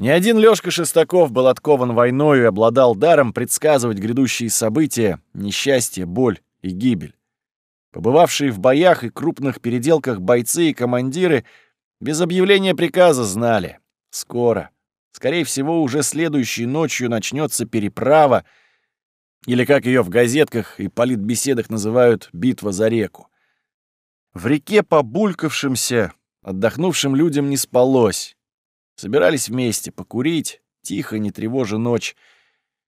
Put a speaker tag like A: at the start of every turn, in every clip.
A: Ни один Лёшка Шестаков был откован войною и обладал даром предсказывать грядущие события, несчастье, боль и гибель. Побывавшие в боях и крупных переделках бойцы и командиры без объявления приказа знали. Скоро, скорее всего, уже следующей ночью начнется переправа, или, как ее в газетках и политбеседах называют, битва за реку. В реке побулькавшимся, отдохнувшим людям не спалось. Собирались вместе покурить, тихо, не тревожа ночь.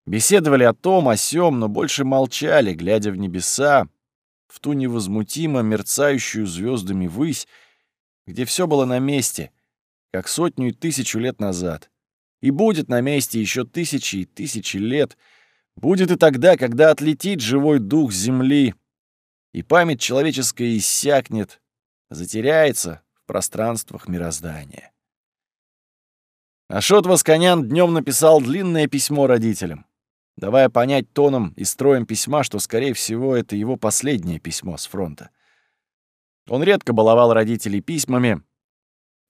A: Беседовали о том, о сём, но больше молчали, глядя в небеса, в ту невозмутимо мерцающую звездами высь, где все было на месте, как сотню и тысячу лет назад. И будет на месте еще тысячи и тысячи лет. Будет и тогда, когда отлетит живой дух земли, и память человеческая иссякнет, затеряется в пространствах мироздания. Ашот Восконян днем написал длинное письмо родителям, давая понять тоном и строем письма, что, скорее всего, это его последнее письмо с фронта. Он редко баловал родителей письмами.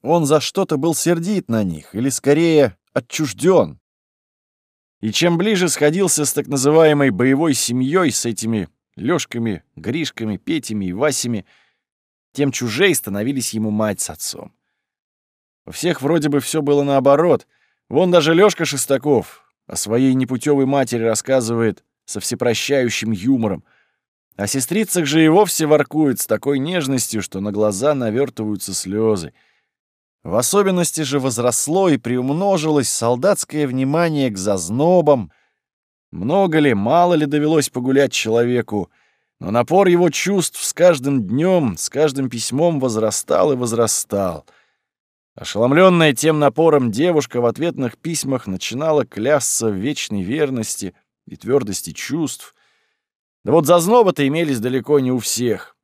A: Он за что-то был сердит на них, или, скорее, отчужден. И чем ближе сходился с так называемой боевой семьей, с этими Лёшками, Гришками, Петями и Васями, тем чужей становились ему мать с отцом. У всех вроде бы все было наоборот. Вон даже Лёшка Шестаков о своей непутевой матери рассказывает со всепрощающим юмором. О сестрицах же и вовсе воркует с такой нежностью, что на глаза навертываются слезы. В особенности же возросло и приумножилось солдатское внимание к зазнобам. Много ли, мало ли довелось погулять человеку, но напор его чувств с каждым днем, с каждым письмом возрастал и возрастал — Ошеломленная тем напором девушка в ответных письмах начинала клясться в вечной верности и твердости чувств. Да вот зазноба-то имелись далеко не у всех.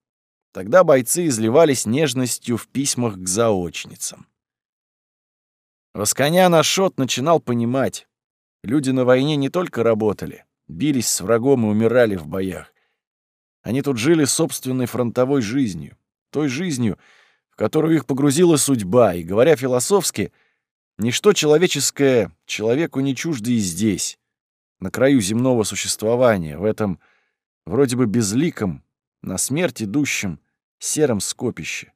A: Тогда бойцы изливались нежностью в письмах к заочницам. Восконян Ашот начинал понимать. Люди на войне не только работали, бились с врагом и умирали в боях. Они тут жили собственной фронтовой жизнью, той жизнью, которую их погрузила судьба, и, говоря философски, ничто человеческое человеку не чуждо и здесь, на краю земного существования, в этом вроде бы безликом, на смерть идущем, сером скопище.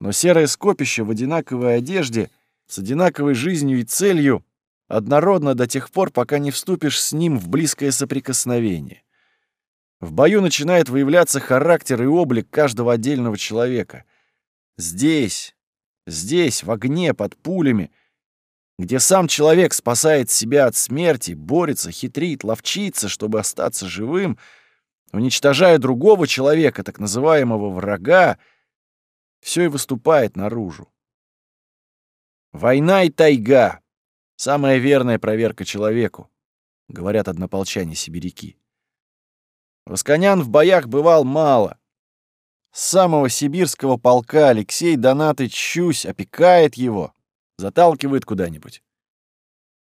A: Но серое скопище в одинаковой одежде, с одинаковой жизнью и целью, однородно до тех пор, пока не вступишь с ним в близкое соприкосновение. В бою начинает выявляться характер и облик каждого отдельного человека. Здесь, здесь, в огне, под пулями, где сам человек спасает себя от смерти, борется, хитрит, ловчится, чтобы остаться живым, уничтожая другого человека, так называемого врага, все и выступает наружу. Война и тайга — самая верная проверка человеку, говорят однополчане-сибиряки. Восконян в боях бывал мало. С самого сибирского полка Алексей Донатыч Щусь опекает его, заталкивает куда-нибудь.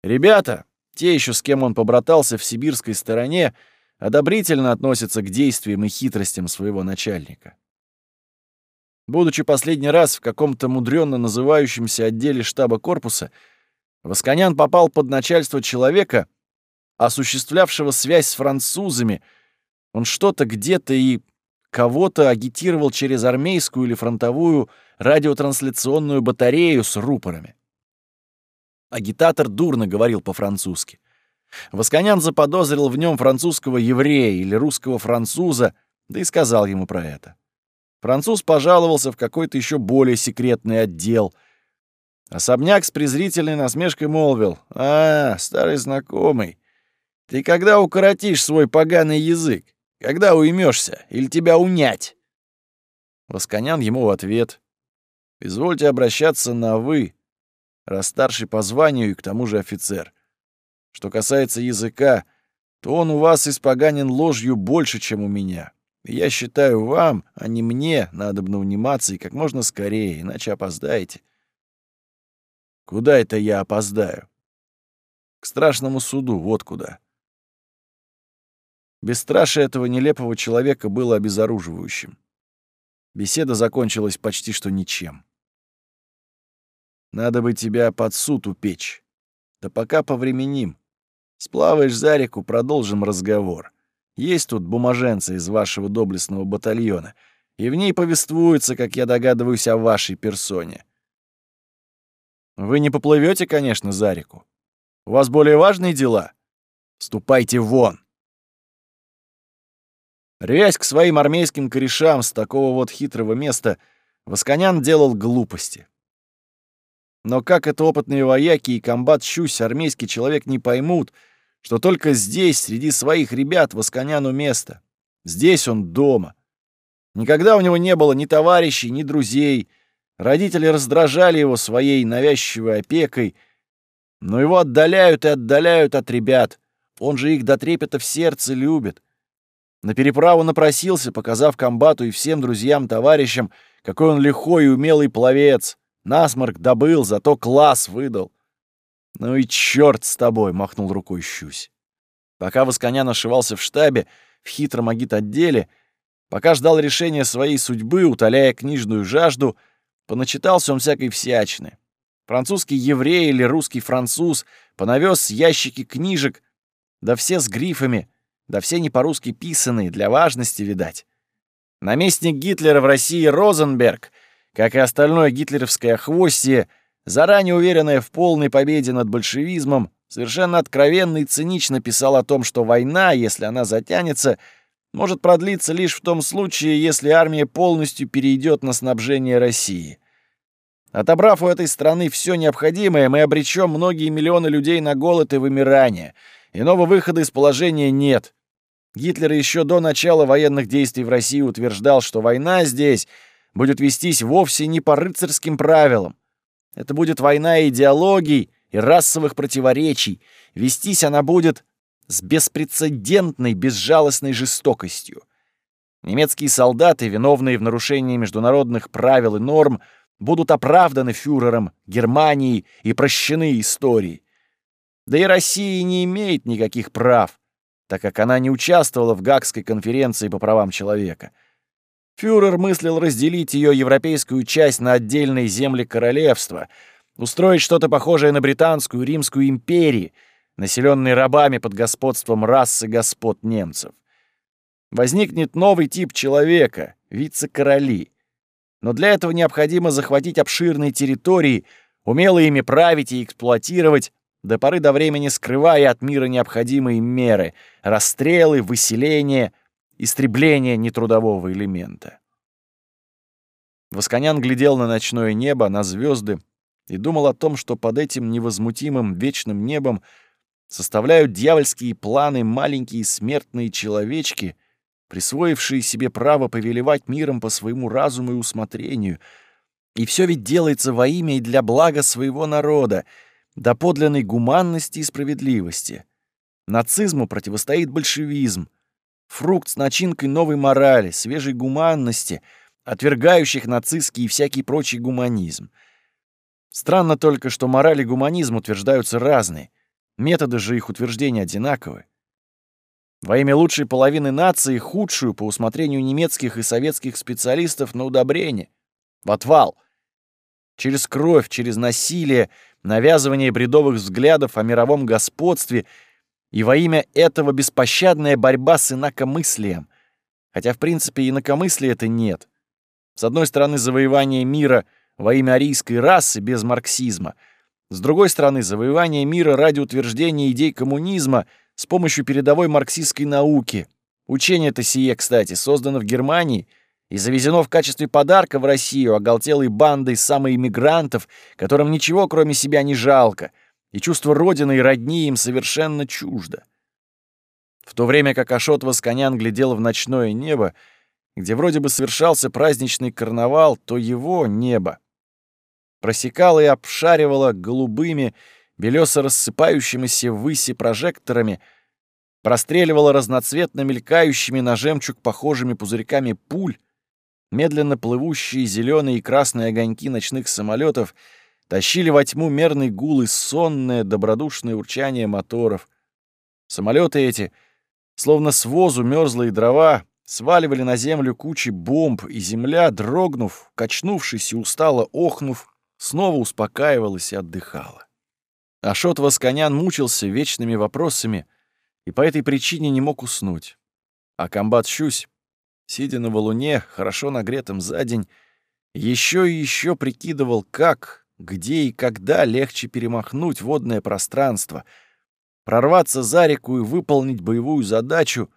A: Ребята, те еще с кем он побратался в сибирской стороне, одобрительно относятся к действиям и хитростям своего начальника. Будучи последний раз в каком-то мудренно называющемся отделе штаба корпуса, Восконян попал под начальство человека, осуществлявшего связь с французами — он что-то где-то и кого-то агитировал через армейскую или фронтовую радиотрансляционную батарею с рупорами. Агитатор дурно говорил по-французски. Восконян заподозрил в нем французского еврея или русского француза, да и сказал ему про это. Француз пожаловался в какой-то еще более секретный отдел. Особняк с презрительной насмешкой молвил. «А, старый знакомый, ты когда укоротишь свой поганый язык? Когда уймешься? Или тебя унять?» Восконян ему в ответ. «Извольте обращаться на «вы», раз старший по званию и к тому же офицер. Что касается языка, то он у вас испоганен ложью больше, чем у меня. И я считаю, вам, а не мне, надобно униматься и как можно скорее, иначе опоздаете». «Куда это я опоздаю?» «К страшному суду, вот куда». Бесстрашие этого нелепого человека было обезоруживающим. Беседа закончилась почти что ничем. Надо бы тебя под суд упечь. Да пока повременим. Сплаваешь за реку, продолжим разговор. Есть тут бумаженцы из вашего доблестного батальона, и в ней повествуется, как я догадываюсь, о вашей персоне. Вы не поплывете, конечно, за реку. У вас более важные дела? Ступайте вон. Рвясь к своим армейским корешам с такого вот хитрого места, Восконян делал глупости. Но как это опытные вояки и комбат Щусь, армейский человек, не поймут, что только здесь, среди своих ребят, Восконяну место. Здесь он дома. Никогда у него не было ни товарищей, ни друзей. Родители раздражали его своей навязчивой опекой, но его отдаляют и отдаляют от ребят. Он же их до трепета в сердце любит. На переправу напросился, показав комбату и всем друзьям-товарищам, какой он лихой и умелый пловец. Насморк добыл, зато класс выдал. «Ну и черт с тобой!» — махнул рукой Щусь. Пока Восконян ошивался в штабе, в хитром агит-отделе, пока ждал решения своей судьбы, утоляя книжную жажду, поначитался он всякой всячины. Французский еврей или русский француз понавез ящики книжек, да все с грифами, да все не по-русски писанные, для важности, видать. Наместник Гитлера в России Розенберг — как и остальное гитлеровское хвостье, заранее уверенное в полной победе над большевизмом, совершенно откровенно и цинично писал о том, что война, если она затянется, может продлиться лишь в том случае, если армия полностью перейдет на снабжение России. Отобрав у этой страны все необходимое, мы обречем многие миллионы людей на голод и вымирание. Иного выхода из положения нет. Гитлер еще до начала военных действий в России утверждал, что война здесь — будет вестись вовсе не по рыцарским правилам. Это будет война идеологий и расовых противоречий. Вестись она будет с беспрецедентной, безжалостной жестокостью. Немецкие солдаты, виновные в нарушении международных правил и норм, будут оправданы фюрером Германии и прощены историей. Да и Россия не имеет никаких прав, так как она не участвовала в Гаагской конференции по правам человека — Фюрер мыслил разделить ее европейскую часть на отдельные земли королевства, устроить что-то похожее на британскую римскую империю, населенные рабами под господством расы господ немцев. Возникнет новый тип человека — вице-короли. Но для этого необходимо захватить обширные территории, умело ими править и эксплуатировать, до поры до времени скрывая от мира необходимые меры — расстрелы, выселение — истребление нетрудового элемента. Восконян глядел на ночное небо, на звезды и думал о том, что под этим невозмутимым вечным небом составляют дьявольские планы маленькие смертные человечки, присвоившие себе право повелевать миром по своему разуму и усмотрению. И все ведь делается во имя и для блага своего народа, до подлинной гуманности и справедливости. Нацизму противостоит большевизм, Фрукт с начинкой новой морали, свежей гуманности, отвергающих нацистский и всякий прочий гуманизм. Странно только, что мораль и гуманизм утверждаются разные, методы же их утверждения одинаковы. Во имя лучшей половины нации худшую по усмотрению немецких и советских специалистов на удобрение. В отвал. Через кровь, через насилие, навязывание бредовых взглядов о мировом господстве — и во имя этого беспощадная борьба с инакомыслием. Хотя, в принципе, инакомыслия это нет. С одной стороны, завоевание мира во имя арийской расы без марксизма. С другой стороны, завоевание мира ради утверждения идей коммунизма с помощью передовой марксистской науки. Учение-то сие, кстати, создано в Германии и завезено в качестве подарка в Россию оголтелой бандой самоиммигрантов, которым ничего кроме себя не жалко — и чувство родины и родни им совершенно чуждо. В то время как Ашот Восконян глядел в ночное небо, где вроде бы совершался праздничный карнавал, то его небо просекало и обшаривало голубыми, белесо рассыпающимися ввыси прожекторами, простреливало разноцветно мелькающими на жемчуг похожими пузырьками пуль, медленно плывущие зеленые и красные огоньки ночных самолетов — тащили во тьму мерный гул и сонное, добродушное урчание моторов. Самолеты эти, словно с возу мерзлые дрова, сваливали на землю кучи бомб, и земля, дрогнув, качнувшись и устало охнув, снова успокаивалась и отдыхала. Ашот Восконян мучился вечными вопросами и по этой причине не мог уснуть. А комбат Щусь, сидя на валуне, хорошо нагретым за день, еще и еще прикидывал, как, где и когда легче перемахнуть водное пространство, прорваться за реку и выполнить боевую задачу,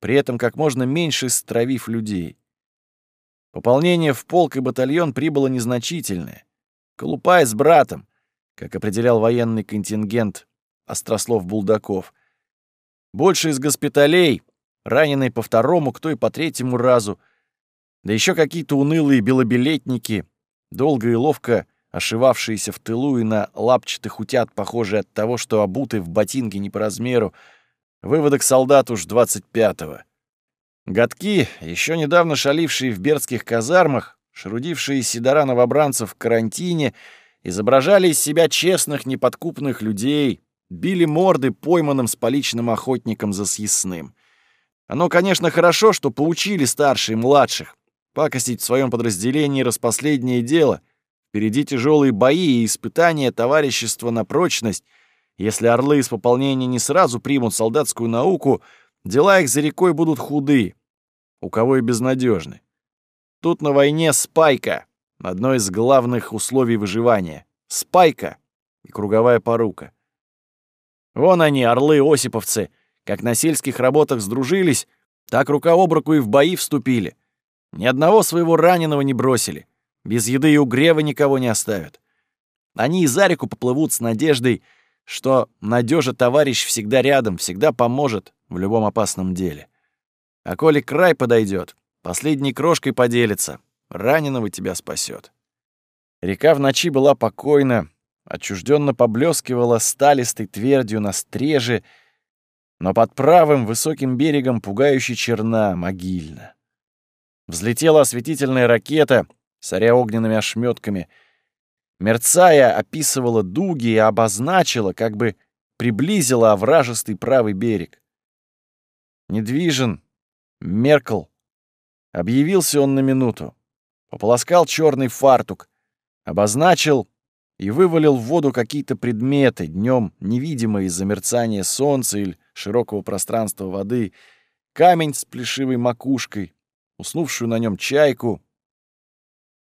A: при этом как можно меньше стравив людей. Пополнение в полк и батальон прибыло незначительное. Колупай с братом, как определял военный контингент Острослов Булдаков. Больше из госпиталей, раненые по второму, кто и по третьему разу, да еще какие-то унылые белобилетники, долго и ловко ошивавшиеся в тылу и на лапчатых утят, похожие от того, что обуты в ботинки не по размеру, выводок солдат уж 25-го. Годки, еще недавно шалившие в бердских казармах, шарудившие седора новобранцев в карантине, изображали из себя честных, неподкупных людей, били морды пойманным с поличным охотником за съестным. Оно, конечно, хорошо, что поучили старшие младших. Пакостить в своем подразделении распоследнее дело. Впереди тяжелые бои и испытания товарищества на прочность. Если орлы из пополнения не сразу примут солдатскую науку — Дела их за рекой будут худы, у кого и безнадежны. Тут на войне спайка — одно из главных условий выживания. Спайка и круговая порука. Вон они, орлы-осиповцы, как на сельских работах сдружились, так рука об руку и в бои вступили. Ни одного своего раненого не бросили. Без еды и угрева никого не оставят. Они и за реку поплывут с надеждой, что надежа товарищ всегда рядом, всегда поможет, в любом опасном деле. А коли край подойдет, последней крошкой поделится, раненого тебя спасет. Река в ночи была покойна, отчужденно поблескивала сталистой твердью на стреже, но под правым высоким берегом пугающе черна, могильно. Взлетела осветительная ракета, соря огненными ошметками, мерцая, описывала дуги и обозначила, как бы приблизила овражистый правый берег недвижен, меркл. Объявился он на минуту. Пополоскал черный фартук, обозначил и вывалил в воду какие-то предметы, днем невидимые из-за мерцания солнца или широкого пространства воды, камень с плешивой макушкой, уснувшую на нем чайку.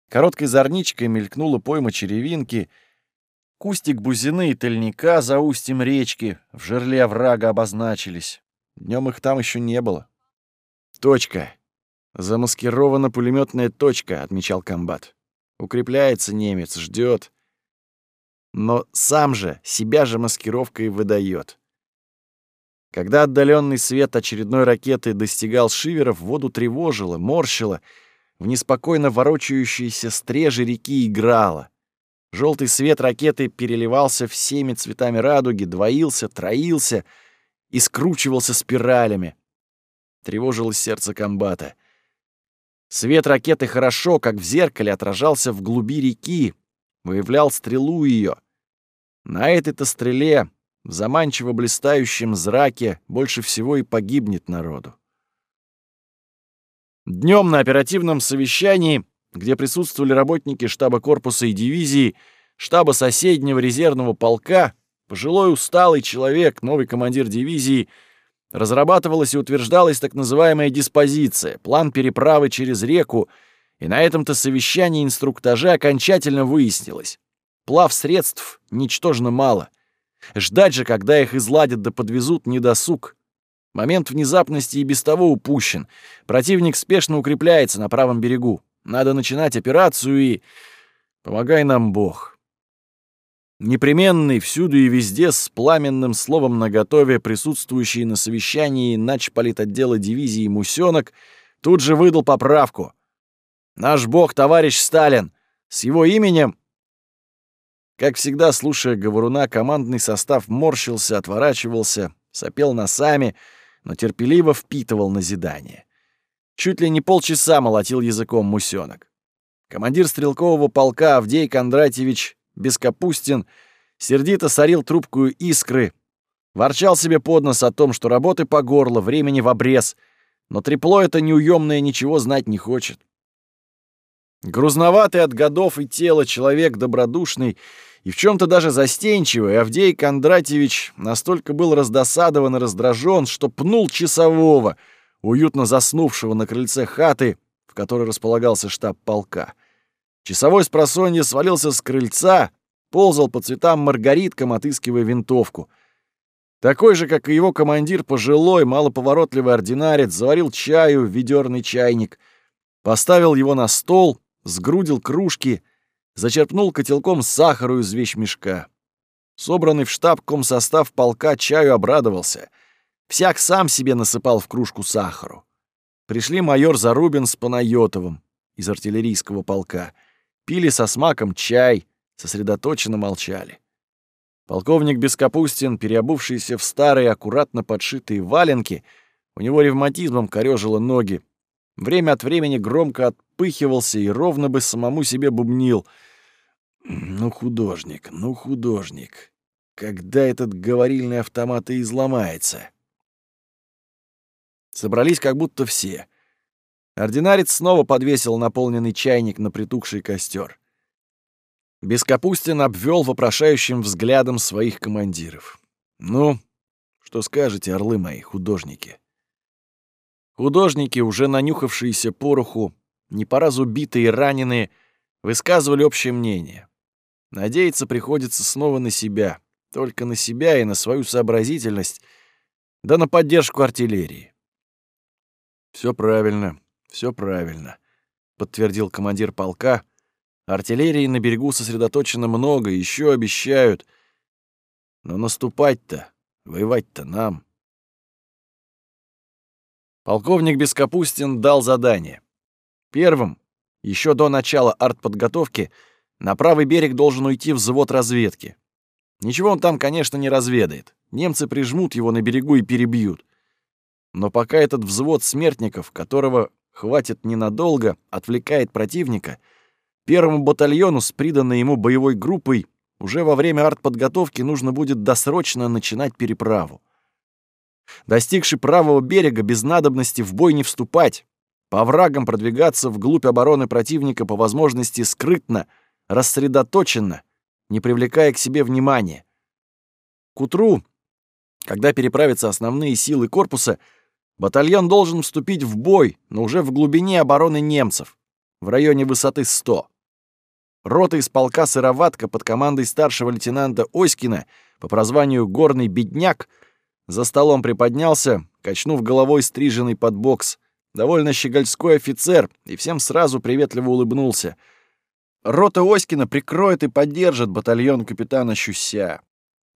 A: Короткой зорничкой мелькнула пойма черевинки, кустик бузины и тыльника за устьем речки в жерле оврага обозначились. Днем их там еще не было. Точка. Замаскирована пулеметная точка, отмечал комбат. Укрепляется немец, ждет. Но сам же себя же маскировкой выдает. Когда отдаленный свет очередной ракеты достигал шиверов, воду тревожило, морщило, в неспокойно ворочающейся стреже реки играло. Желтый свет ракеты переливался всеми цветами радуги, двоился, троился — и скручивался спиралями. Тревожилось сердце комбата. Свет ракеты хорошо, как в зеркале, отражался в глуби реки, выявлял стрелу ее. На этой-то стреле, в заманчиво блистающем зраке, больше всего и погибнет народу. Днем на оперативном совещании, где присутствовали работники штаба корпуса и дивизии, штаба соседнего резервного полка, Пожилой усталый человек, новый командир дивизии, разрабатывалась и утверждалась так называемая диспозиция, план переправы через реку, и на этом-то совещании инструктажа окончательно выяснилось. Плав средств ничтожно мало. Ждать же, когда их изладят да подвезут, не досуг. Момент внезапности и без того упущен. Противник спешно укрепляется на правом берегу. Надо начинать операцию и... Помогай нам Бог. Непременный всюду и везде с пламенным словом наготове присутствующий на совещании начполитотдела дивизии Мусёнок тут же выдал поправку. «Наш бог, товарищ Сталин, с его именем...» Как всегда, слушая говоруна, командный состав морщился, отворачивался, сопел носами, но терпеливо впитывал назидание. Чуть ли не полчаса молотил языком Мусёнок. Командир стрелкового полка Авдей Кондратьевич Бескапустин сердито сорил трубку искры, ворчал себе под нос о том, что работы по горло, времени в обрез, но трепло это неуемное ничего знать не хочет. Грузноватый от годов и тела человек добродушный и в чем то даже застенчивый, Авдей Кондратьевич настолько был раздосадован и раздражен, что пнул часового, уютно заснувшего на крыльце хаты, в которой располагался штаб полка. Часовой с просонья свалился с крыльца, ползал по цветам маргариткам, отыскивая винтовку. Такой же, как и его командир, пожилой, малоповоротливый ординарец, заварил чаю в ведерный чайник, поставил его на стол, сгрудил кружки, зачерпнул котелком сахару из вещмешка. Собранный в штаб комсостав полка чаю обрадовался. Всяк сам себе насыпал в кружку сахару. Пришли майор Зарубин с Панайотовым из артиллерийского полка. Пили со смаком чай, сосредоточенно молчали. Полковник Бескапустин, переобувшийся в старые, аккуратно подшитые валенки, у него ревматизмом корёжило ноги, время от времени громко отпыхивался и ровно бы самому себе бубнил. «Ну, художник, ну, художник, когда этот говорильный автомат и изломается?» Собрались как будто все. Ординарец снова подвесил наполненный чайник на притухший костер. Бескапустин обвел вопрошающим взглядом своих командиров. «Ну, что скажете, орлы мои, художники?» Художники, уже нанюхавшиеся пороху, не по разу битые и раненые, высказывали общее мнение. Надеяться приходится снова на себя, только на себя и на свою сообразительность, да на поддержку артиллерии. Все правильно, все правильно», — подтвердил командир полка, Артиллерии на берегу сосредоточено много, еще обещают. Но наступать-то, воевать-то нам. Полковник Бескапустин дал задание. Первым, еще до начала артподготовки, на правый берег должен уйти взвод разведки. Ничего он там, конечно, не разведает. Немцы прижмут его на берегу и перебьют. Но пока этот взвод смертников, которого хватит ненадолго, отвлекает противника — Первому батальону с приданной ему боевой группой уже во время артподготовки нужно будет досрочно начинать переправу. Достигший правого берега без надобности в бой не вступать, по врагам продвигаться вглубь обороны противника по возможности скрытно, рассредоточенно, не привлекая к себе внимания. К утру, когда переправятся основные силы корпуса, батальон должен вступить в бой, но уже в глубине обороны немцев, в районе высоты 100. Рота из полка «Сыроватка» под командой старшего лейтенанта Оськина по прозванию «Горный бедняк» за столом приподнялся, качнув головой стриженный под бокс. Довольно щегольской офицер и всем сразу приветливо улыбнулся. Рота Оськина прикроет и поддержит батальон капитана Щуся.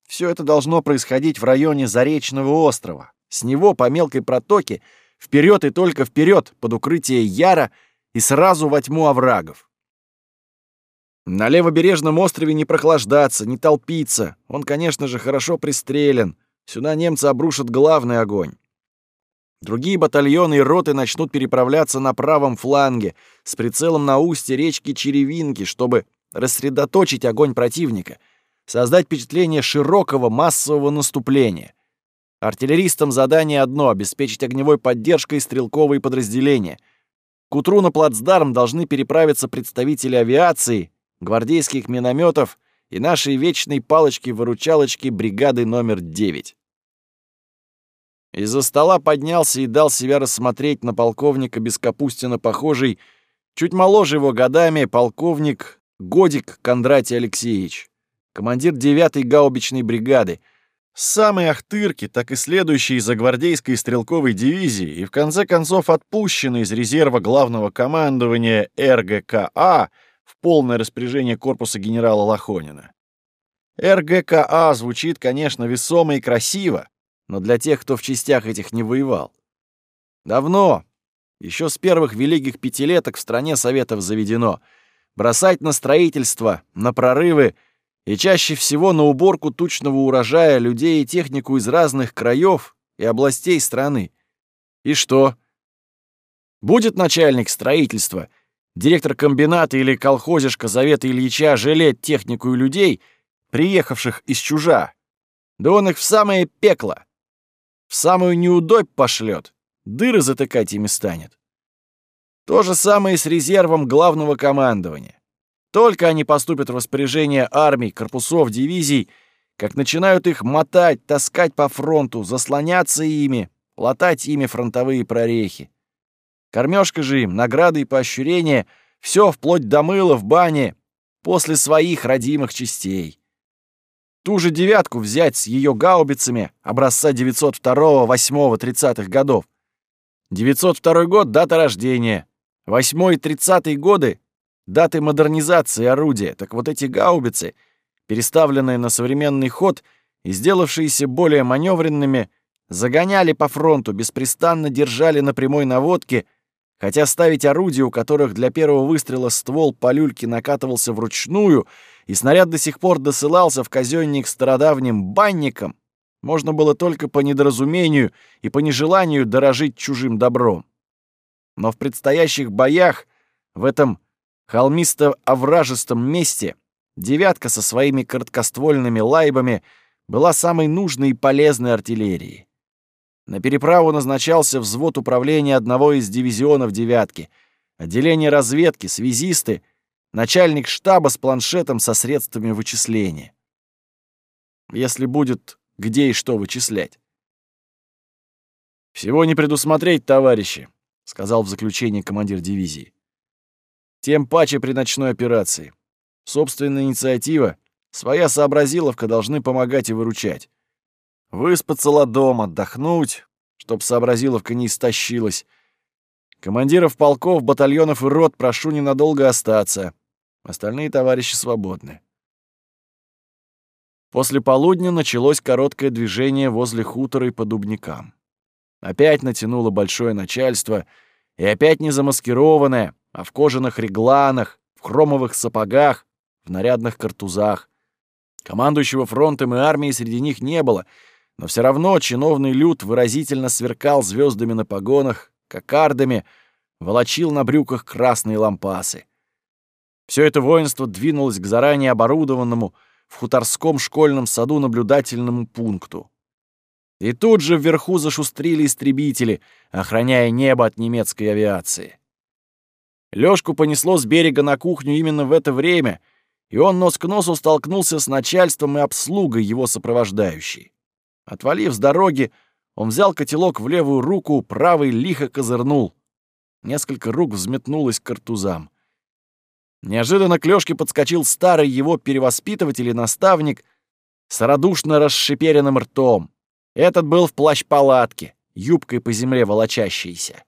A: Все это должно происходить в районе Заречного острова. С него по мелкой протоке вперед и только вперед под укрытие Яра и сразу во тьму оврагов. На левобережном острове не прохлаждаться, не толпиться. Он, конечно же, хорошо пристрелен. Сюда немцы обрушат главный огонь. Другие батальоны и роты начнут переправляться на правом фланге с прицелом на устье речки Черевинки, чтобы рассредоточить огонь противника, создать впечатление широкого массового наступления. Артиллеристам задание одно — обеспечить огневой поддержкой стрелковые подразделения. К утру на плацдарм должны переправиться представители авиации гвардейских минометов и нашей вечной палочки-выручалочки бригады номер 9. Из-за стола поднялся и дал себя рассмотреть на полковника Бескапустина похожий, чуть моложе его годами, полковник Годик Кондратий Алексеевич, командир 9-й гаубичной бригады, самый ахтырки, так и следующий из-за гвардейской стрелковой дивизии и в конце концов отпущенный из резерва главного командования РГКА в полное распоряжение корпуса генерала Лохонина. РГКА звучит, конечно, весомо и красиво, но для тех, кто в частях этих не воевал. Давно, еще с первых великих пятилеток в стране Советов заведено бросать на строительство, на прорывы и чаще всего на уборку тучного урожая людей и технику из разных краев и областей страны. И что? Будет начальник строительства — Директор комбината или колхозишка Завета Ильича жалеть технику и людей, приехавших из чужа. Да он их в самое пекло, в самую неудобь пошлет, дыры затыкать ими станет. То же самое и с резервом главного командования. Только они поступят в распоряжение армий, корпусов, дивизий, как начинают их мотать, таскать по фронту, заслоняться ими, латать ими фронтовые прорехи. Кормежка же им, награды и поощрения — все вплоть до мыла в бане после своих родимых частей. Ту же девятку взять с ее гаубицами образца 902, 8, 30-х годов. 902 год — дата рождения. 8 и 30 годы — даты модернизации орудия. Так вот эти гаубицы, переставленные на современный ход и сделавшиеся более маневренными, загоняли по фронту, беспрестанно держали на прямой наводке — Хотя ставить орудия, у которых для первого выстрела ствол по люльке накатывался вручную, и снаряд до сих пор досылался в казённик стародавним банникам, можно было только по недоразумению и по нежеланию дорожить чужим добром. Но в предстоящих боях в этом холмисто-овражистом месте «девятка» со своими короткоствольными лайбами была самой нужной и полезной артиллерией. На переправу назначался взвод управления одного из дивизионов «девятки», отделение разведки, связисты, начальник штаба с планшетом со средствами вычисления. Если будет где и что вычислять. «Всего не предусмотреть, товарищи», — сказал в заключении командир дивизии. «Тем паче при ночной операции. Собственная инициатива, своя сообразиловка должны помогать и выручать. Выспаться ладом, отдохнуть, чтоб сообразиловка не истощилась. Командиров полков, батальонов и рот прошу ненадолго остаться. Остальные товарищи свободны. После полудня началось короткое движение возле хутора и по дубникам. Опять натянуло большое начальство, и опять не замаскированное, а в кожаных регланах, в хромовых сапогах, в нарядных картузах. Командующего фронтом и армией среди них не было — но все равно чиновный люд выразительно сверкал звездами на погонах, кокардами, волочил на брюках красные лампасы. Все это воинство двинулось к заранее оборудованному в хуторском школьном саду наблюдательному пункту. И тут же вверху зашустрили истребители, охраняя небо от немецкой авиации. Лёшку понесло с берега на кухню именно в это время, и он нос к носу столкнулся с начальством и обслугой его сопровождающей. Отвалив с дороги, он взял котелок в левую руку, правый лихо козырнул. Несколько рук взметнулось к картузам. Неожиданно к Лёшке подскочил старый его перевоспитыватель и наставник с радушно расшиперенным ртом. Этот был в плащ-палатке, юбкой по земле волочащейся.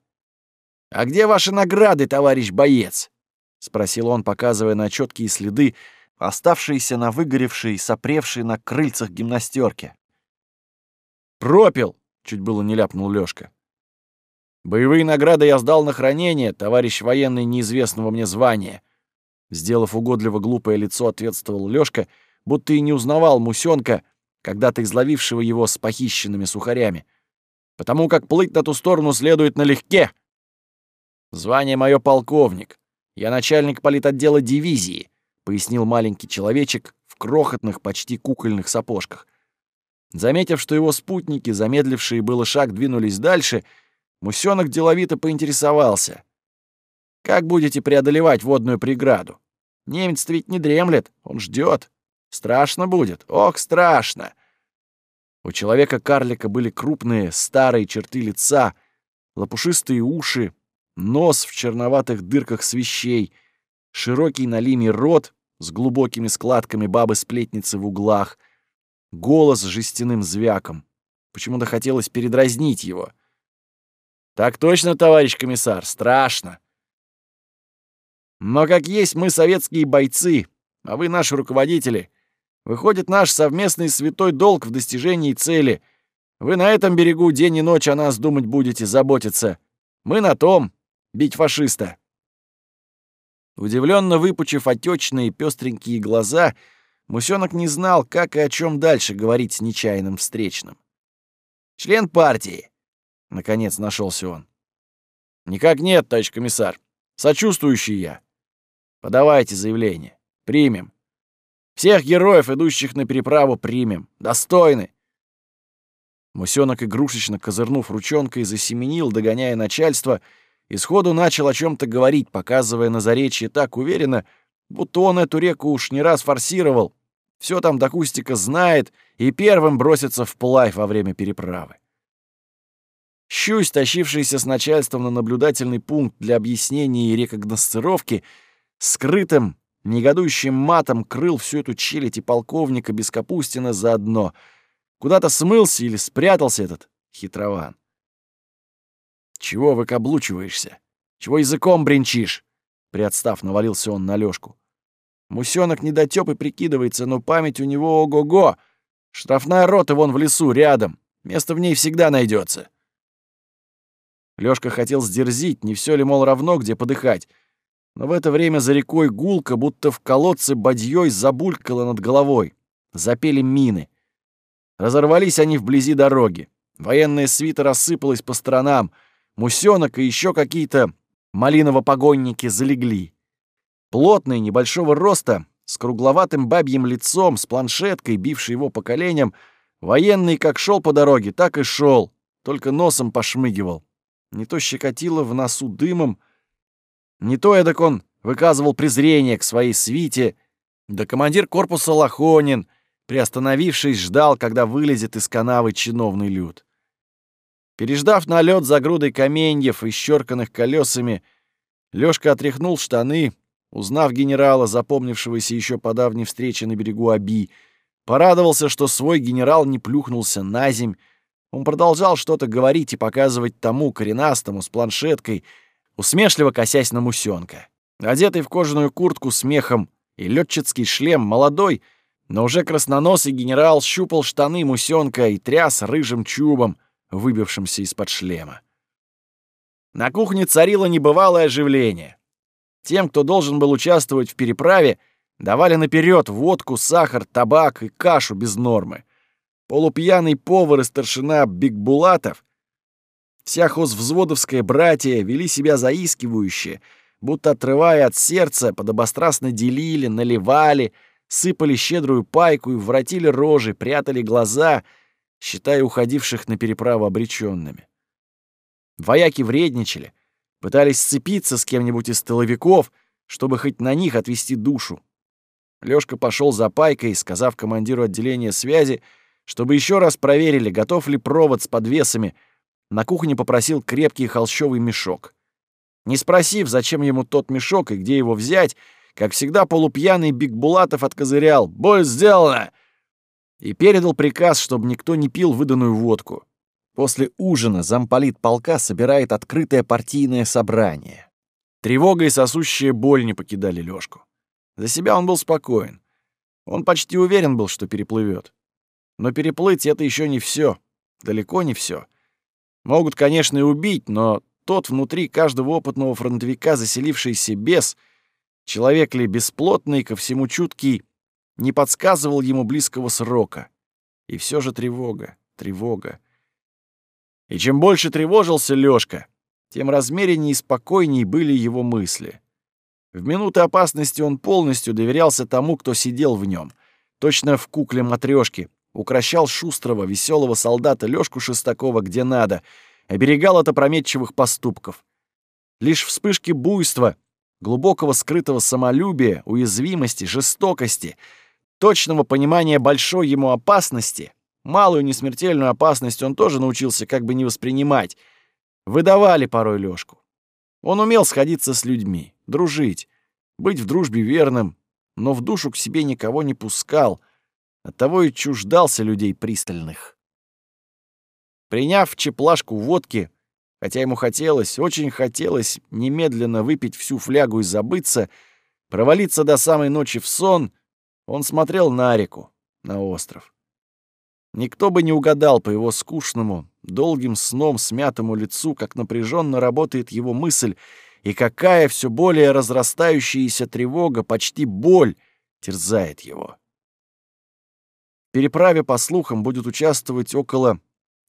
A: «А где ваши награды, товарищ боец?» — спросил он, показывая на четкие следы, оставшиеся на выгоревшей, сопревшей на крыльцах гимнастерке. «Пропил!» — чуть было не ляпнул Лёшка. «Боевые награды я сдал на хранение, товарищ военный неизвестного мне звания». Сделав угодливо глупое лицо, ответствовал Лёшка, будто и не узнавал Мусёнка, когда-то изловившего его с похищенными сухарями. «Потому как плыть на ту сторону следует налегке». «Звание мое полковник. Я начальник политотдела дивизии», — пояснил маленький человечек в крохотных, почти кукольных сапожках. Заметив, что его спутники, замедлившие было шаг, двинулись дальше, Мусёнок деловито поинтересовался. «Как будете преодолевать водную преграду? Немец ведь не дремлет, он ждет. Страшно будет, ох, страшно!» У человека-карлика были крупные, старые черты лица, лопушистые уши, нос в черноватых дырках свещей, широкий на лиме рот с глубокими складками бабы-сплетницы в углах — голос с жестяным звяком. Почему-то хотелось передразнить его. «Так точно, товарищ комиссар, страшно. Но как есть мы советские бойцы, а вы наши руководители, выходит наш совместный святой долг в достижении цели. Вы на этом берегу день и ночь о нас думать будете, заботиться. Мы на том, бить фашиста». Удивленно выпучив отечные пестренькие глаза — Мусёнок не знал, как и о чем дальше говорить с нечаянным встречным. «Член партии!» — наконец нашелся он. «Никак нет, товарищ комиссар. Сочувствующий я. Подавайте заявление. Примем. Всех героев, идущих на переправу, примем. Достойны!» Мусёнок, игрушечно козырнув ручонкой, засеменил, догоняя начальство, и сходу начал о чем то говорить, показывая на заречье так уверенно, будто он эту реку уж не раз форсировал, все там до кустика знает и первым бросится вплавь во время переправы. Щусь, тащившийся с начальством на наблюдательный пункт для объяснения и рекогносцировки, скрытым, негодующим матом крыл всю эту челядь и полковника без Капустина заодно. Куда-то смылся или спрятался этот хитрован. «Чего выкаблучиваешься? Чего языком бренчишь?» Приотстав, навалился он на Лёшку. Мусёнок недотёп и прикидывается, но память у него ого-го. Штрафная рота вон в лесу, рядом. Место в ней всегда найдется. Лёшка хотел сдерзить, не всё ли, мол, равно, где подыхать. Но в это время за рекой гулко, будто в колодце бадьёй забулькало над головой. Запели мины. Разорвались они вблизи дороги. Военная свита рассыпалась по сторонам. Мусёнок и ещё какие-то малиново-погонники залегли. Плотный, небольшого роста, с кругловатым бабьим лицом, с планшеткой, бившей его по коленям, военный как шел по дороге, так и шел, только носом пошмыгивал. Не то щекотило в носу дымом, не то эдак он выказывал презрение к своей свите, да командир корпуса Лохонин, приостановившись, ждал, когда вылезет из канавы чиновный люд. Переждав налет за грудой каменьев, исчерканных колесами, Лёшка отряхнул штаны, Узнав генерала, запомнившегося еще по давней встрече на берегу Аби, порадовался, что свой генерал не плюхнулся на земь. Он продолжал что-то говорить и показывать тому коренастому с планшеткой, усмешливо косясь на мусёнка. Одетый в кожаную куртку с мехом и летчицкий шлем, молодой, но уже красноносый генерал щупал штаны мусёнка и тряс рыжим чубом, выбившимся из-под шлема. На кухне царило небывалое оживление. Тем, кто должен был участвовать в переправе, давали наперед водку, сахар, табак и кашу без нормы. Полупьяный повар и старшина Бигбулатов, вся хозвзводовская братья вели себя заискивающе, будто отрывая от сердца, подобострастно делили, наливали, сыпали щедрую пайку и воротили рожи, прятали глаза, считая уходивших на переправу обреченными. Вояки вредничали — Пытались сцепиться с кем-нибудь из тыловиков, чтобы хоть на них отвести душу. Лёшка пошёл за пайкой, сказав командиру отделения связи, чтобы ещё раз проверили, готов ли провод с подвесами. На кухне попросил крепкий холщовый мешок. Не спросив, зачем ему тот мешок и где его взять, как всегда полупьяный Бигбулатов откозырял «Бой сделано!» и передал приказ, чтобы никто не пил выданную водку. После ужина замполит полка собирает открытое партийное собрание. Тревога и сосущая боль не покидали Лёшку. За себя он был спокоен. Он почти уверен был, что переплывет. Но переплыть — это еще не все, Далеко не все. Могут, конечно, и убить, но тот внутри каждого опытного фронтовика, заселившийся без, человек ли бесплотный, ко всему чуткий, не подсказывал ему близкого срока. И все же тревога, тревога. И чем больше тревожился Лёшка, тем размереннее и спокойней были его мысли. В минуты опасности он полностью доверялся тому, кто сидел в нем, точно в кукле матрешки, укращал шустрого, веселого солдата Лёшку Шестакова где надо, оберегал от опрометчивых поступков. Лишь вспышки буйства, глубокого скрытого самолюбия, уязвимости, жестокости, точного понимания большой ему опасности Малую несмертельную опасность он тоже научился как бы не воспринимать. Выдавали порой Лёшку. Он умел сходиться с людьми, дружить, быть в дружбе верным, но в душу к себе никого не пускал, оттого и чуждался людей пристальных. Приняв чеплашку водки, хотя ему хотелось, очень хотелось немедленно выпить всю флягу и забыться, провалиться до самой ночи в сон, он смотрел на реку, на остров. Никто бы не угадал по его скучному, долгим сном смятому лицу, как напряженно работает его мысль и какая все более разрастающаяся тревога, почти боль, терзает его. Переправе, по слухам, будет участвовать около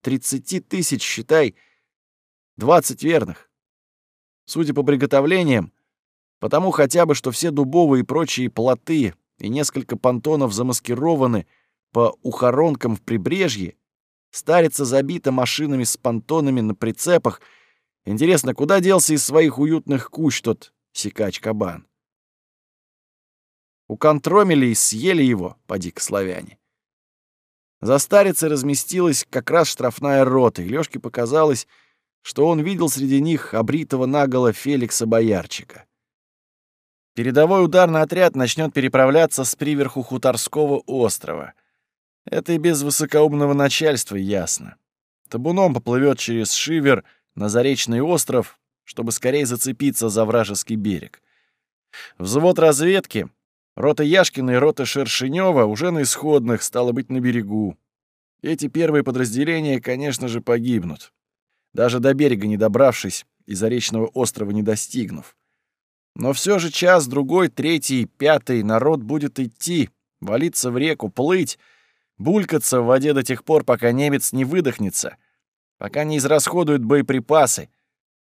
A: 30 тысяч, считай, 20 верных. Судя по приготовлениям, потому хотя бы, что все дубовые и прочие плоты и несколько понтонов замаскированы — по ухоронкам в прибрежье, старица забита машинами с понтонами на прицепах, Интересно, куда делся из своих уютных кущ тот сикач-кабан? Уконтромили и съели его, поди-ка славяне. За старицей разместилась как раз штрафная рота, и Лёшке показалось, что он видел среди них обритого наголо Феликса Боярчика. Передовой ударный отряд начнет переправляться с приверху Хуторского острова. Это и без высокоумного начальства ясно. Табуном поплывет через Шивер на Заречный остров, чтобы скорее зацепиться за вражеский берег. Взвод разведки, рота Яшкина и рота Шершенева уже на исходных, стало быть, на берегу. Эти первые подразделения, конечно же, погибнут. Даже до берега не добравшись и Заречного острова не достигнув. Но все же час, другой, третий, пятый народ будет идти, валиться в реку, плыть, булькаться в воде до тех пор, пока немец не выдохнется — пока не израсходуют боеприпасы,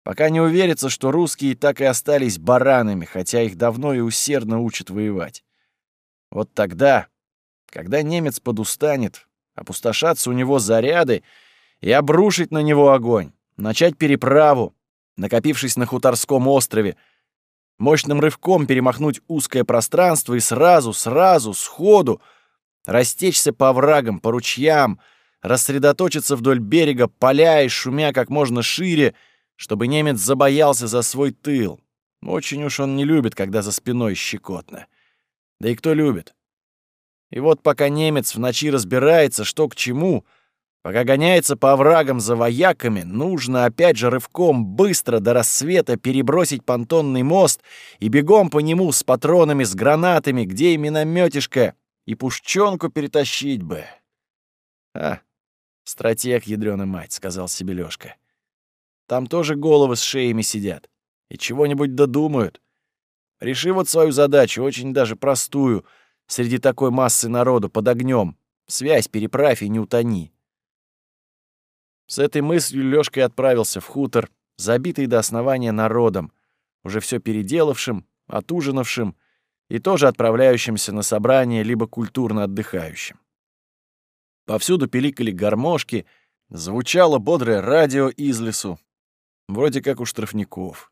A: пока не уверятся, что русские так и остались баранами, хотя их давно и усердно учат воевать. Вот тогда, когда немец подустанет, опустошатся у него заряды и обрушить на него огонь, начать переправу, накопившись на Хуторском острове, мощным рывком перемахнуть узкое пространство и сразу, сразу, сходу растечься по оврагам, по ручьям — рассредоточиться вдоль берега, поля и шумя как можно шире, чтобы немец забоялся за свой тыл. Очень уж он не любит, когда за спиной щекотно. Да и кто любит? И вот пока немец в ночи разбирается, что к чему, пока гоняется по оврагам за вояками, нужно опять же рывком быстро до рассвета перебросить понтонный мост и бегом по нему с патронами, с гранатами, где и миномётишко, и пушчонку перетащить бы. А, «Стратег, ядрёна мать», — сказал себе Лёшка. «Там тоже головы с шеями сидят. И чего-нибудь додумают. Реши вот свою задачу, очень даже простую, среди такой массы народу, под огнём. Связь переправь и не утони». С этой мыслью Лёшка и отправился в хутор, забитый до основания народом, уже всё переделавшим, отужинавшим и тоже отправляющимся на собрание либо культурно отдыхающим. Повсюду пиликали гармошки, звучало бодрое радио из лесу, вроде как у штрафников.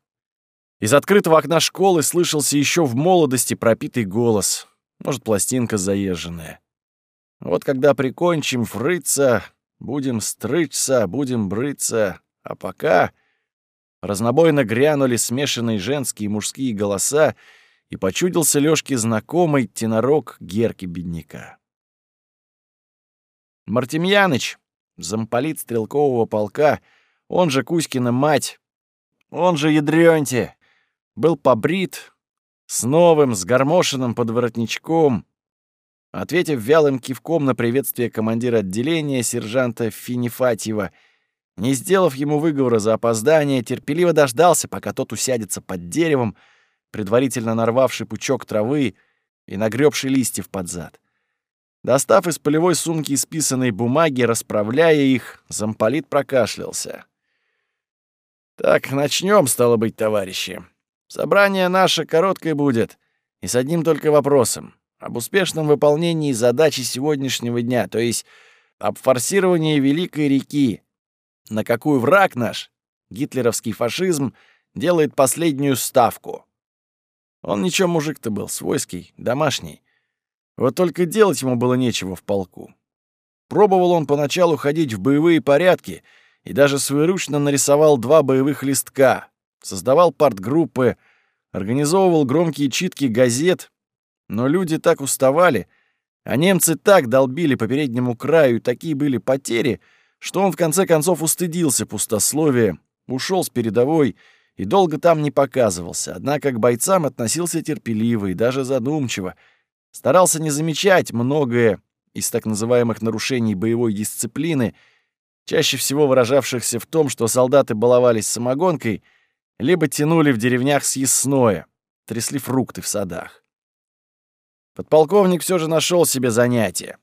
A: Из открытого окна школы слышался еще в молодости пропитый голос, может, пластинка заезженная. Вот когда прикончим фрыться, будем стрычься, будем брыться, а пока... Разнобойно грянули смешанные женские и мужские голоса, и почудился Лёшке знакомый тенорок Герки бедняка. Мартемьяныч, замполит стрелкового полка, он же Кузькина мать, он же Ядрёнти, был побрит, с новым, с гармошиным подворотничком. Ответив вялым кивком на приветствие командира отделения сержанта Финифатьева, не сделав ему выговора за опоздание, терпеливо дождался, пока тот усядется под деревом, предварительно нарвавший пучок травы и нагребший листьев под зад. Достав из полевой сумки исписанные бумаги, расправляя их, замполит прокашлялся. «Так, начнем, стало быть, товарищи. Собрание наше короткое будет, и с одним только вопросом. Об успешном выполнении задачи сегодняшнего дня, то есть об форсировании Великой реки. На какую враг наш, гитлеровский фашизм, делает последнюю ставку. Он ничего мужик-то был, свойский, домашний. Вот только делать ему было нечего в полку. Пробовал он поначалу ходить в боевые порядки и даже своеручно нарисовал два боевых листка, создавал партгруппы, организовывал громкие читки газет, но люди так уставали, а немцы так долбили по переднему краю, такие были потери, что он в конце концов устыдился пустословия, ушел с передовой и долго там не показывался, однако к бойцам относился терпеливо и даже задумчиво, старался не замечать многое из так называемых нарушений боевой дисциплины, чаще всего выражавшихся в том, что солдаты баловались самогонкой, либо тянули в деревнях съестное, трясли фрукты в садах. Подполковник все же нашел себе занятие.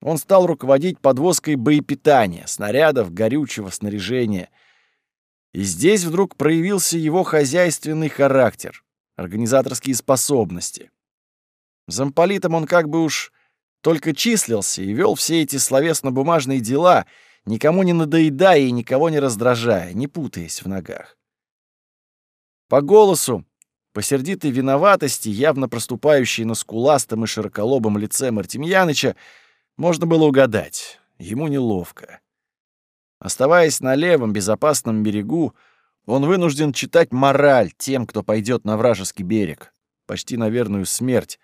A: Он стал руководить подвозкой боепитания, снарядов, горючего, снаряжения. И здесь вдруг проявился его хозяйственный характер, организаторские способности. Замполитом он как бы уж только числился и вел все эти словесно-бумажные дела, никому не надоедая и никого не раздражая, не путаясь в ногах. По голосу, по сердитой виноватости, явно проступающей на скуластом и широколобом лице Мартемьяныча, можно было угадать. Ему неловко. Оставаясь на левом безопасном берегу, он вынужден читать мораль тем, кто пойдет на вражеский берег, почти на верную смерть.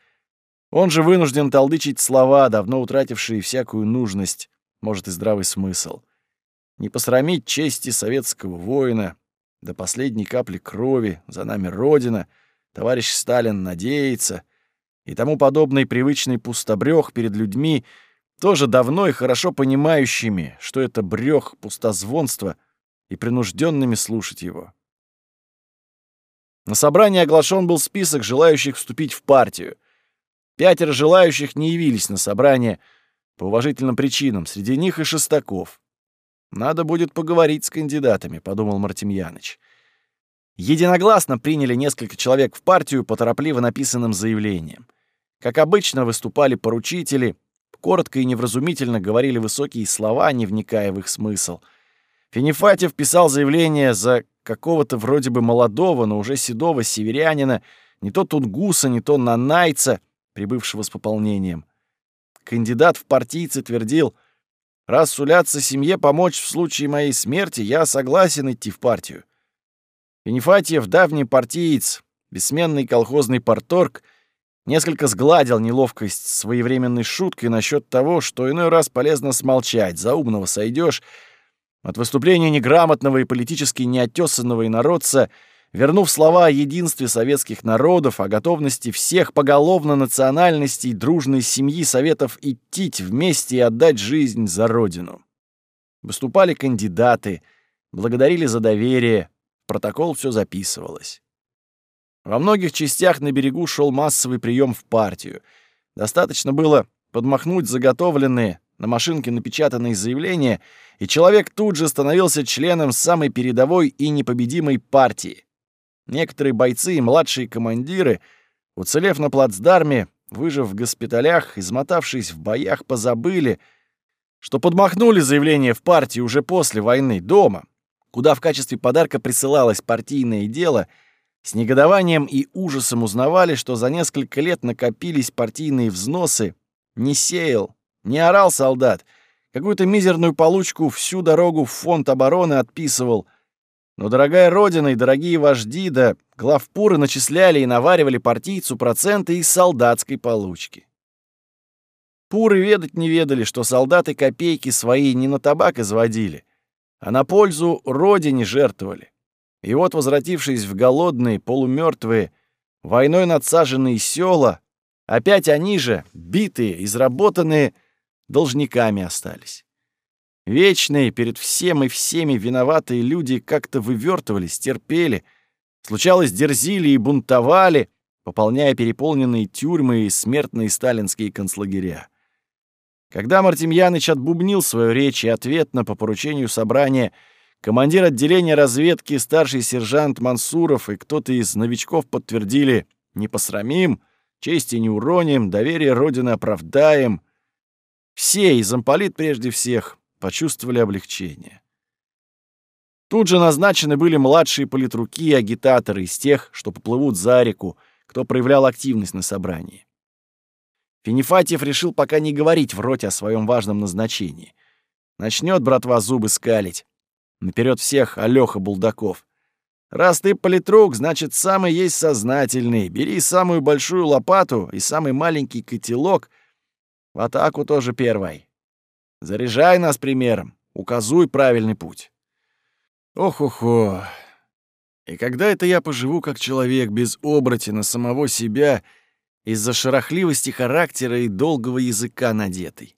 A: Он же вынужден толдычить слова, давно утратившие всякую нужность, может и здравый смысл. Не посрамить чести советского воина, до последней капли крови, за нами Родина, товарищ Сталин надеется, и тому подобный привычный пустобрёх перед людьми, тоже давно и хорошо понимающими, что это брёх пустозвонства, и принужденными слушать его. На собрании оглашен был список желающих вступить в партию. Пятеро желающих не явились на собрание по уважительным причинам, среди них и Шестаков. «Надо будет поговорить с кандидатами», — подумал Мартемьяныч. Единогласно приняли несколько человек в партию по торопливо написанным заявлениям. Как обычно, выступали поручители, коротко и невразумительно говорили высокие слова, не вникая в их смысл. Финифатьев писал заявление за какого-то вроде бы молодого, но уже седого северянина, не то тунгуса, не то нанайца, прибывшего с пополнением. Кандидат в партийцы твердил — Раз сулятся семье помочь в случае моей смерти, я согласен идти в партию. Финифатьев, давний партиец, бессменный колхозный порторг, несколько сгладил неловкость своевременной шуткой насчет того, что иной раз полезно смолчать, за умного сойдешь. От выступления неграмотного и политически неотесанного инородца — вернув слова о единстве советских народов, о готовности всех поголовно национальностей дружной семьи Советов идти вместе и отдать жизнь за Родину. Выступали кандидаты, благодарили за доверие, протокол все записывалось. Во многих частях на берегу шел массовый прием в партию. Достаточно было подмахнуть заготовленные на машинке напечатанные заявления, и человек тут же становился членом самой передовой и непобедимой партии. Некоторые бойцы и младшие командиры, уцелев на плацдарме, выжив в госпиталях, измотавшись в боях, позабыли, что подмахнули заявление в партии уже после войны дома, куда в качестве подарка присылалось партийное дело, с негодованием и ужасом узнавали, что за несколько лет накопились партийные взносы, не сеял, не орал солдат, какую-то мизерную получку всю дорогу в фонд обороны отписывал — но дорогая родина и дорогие вожди да главпуры начисляли и наваривали партийцу проценты из солдатской получки. Пуры ведать не ведали, что солдаты копейки свои не на табак изводили, а на пользу родине жертвовали. И вот, возвратившись в голодные, полумертвые, войной надсаженные села, опять они же, битые, изработанные, должниками остались. Вечные перед всем и всеми виноватые люди как-то вывертывались, терпели. Случалось, дерзили и бунтовали, пополняя переполненные тюрьмы и смертные сталинские концлагеря. Когда Мартемьяныч отбубнил свою речь и ответно по поручению собрания, командир отделения разведки, старший сержант Мансуров и кто-то из новичков подтвердили «не посрамим», «чести не уроним», «доверие Родины оправдаем». Все, и замполит прежде всех, почувствовали облегчение. Тут же назначены были младшие политруки и агитаторы из тех, что поплывут за реку, кто проявлял активность на собрании. Финифатьев решил пока не говорить в роте о своем важном назначении. Начнет братва зубы скалить. Наперед всех Алёха Булдаков. Раз ты политрук, значит, самый есть сознательный. Бери самую большую лопату и самый маленький котелок. В атаку тоже первой. Заряжай нас примером, указуй правильный путь. Ох-охо. И когда это я поживу как человек без обрати на самого себя из-за шерохливости характера и долгого языка надетый?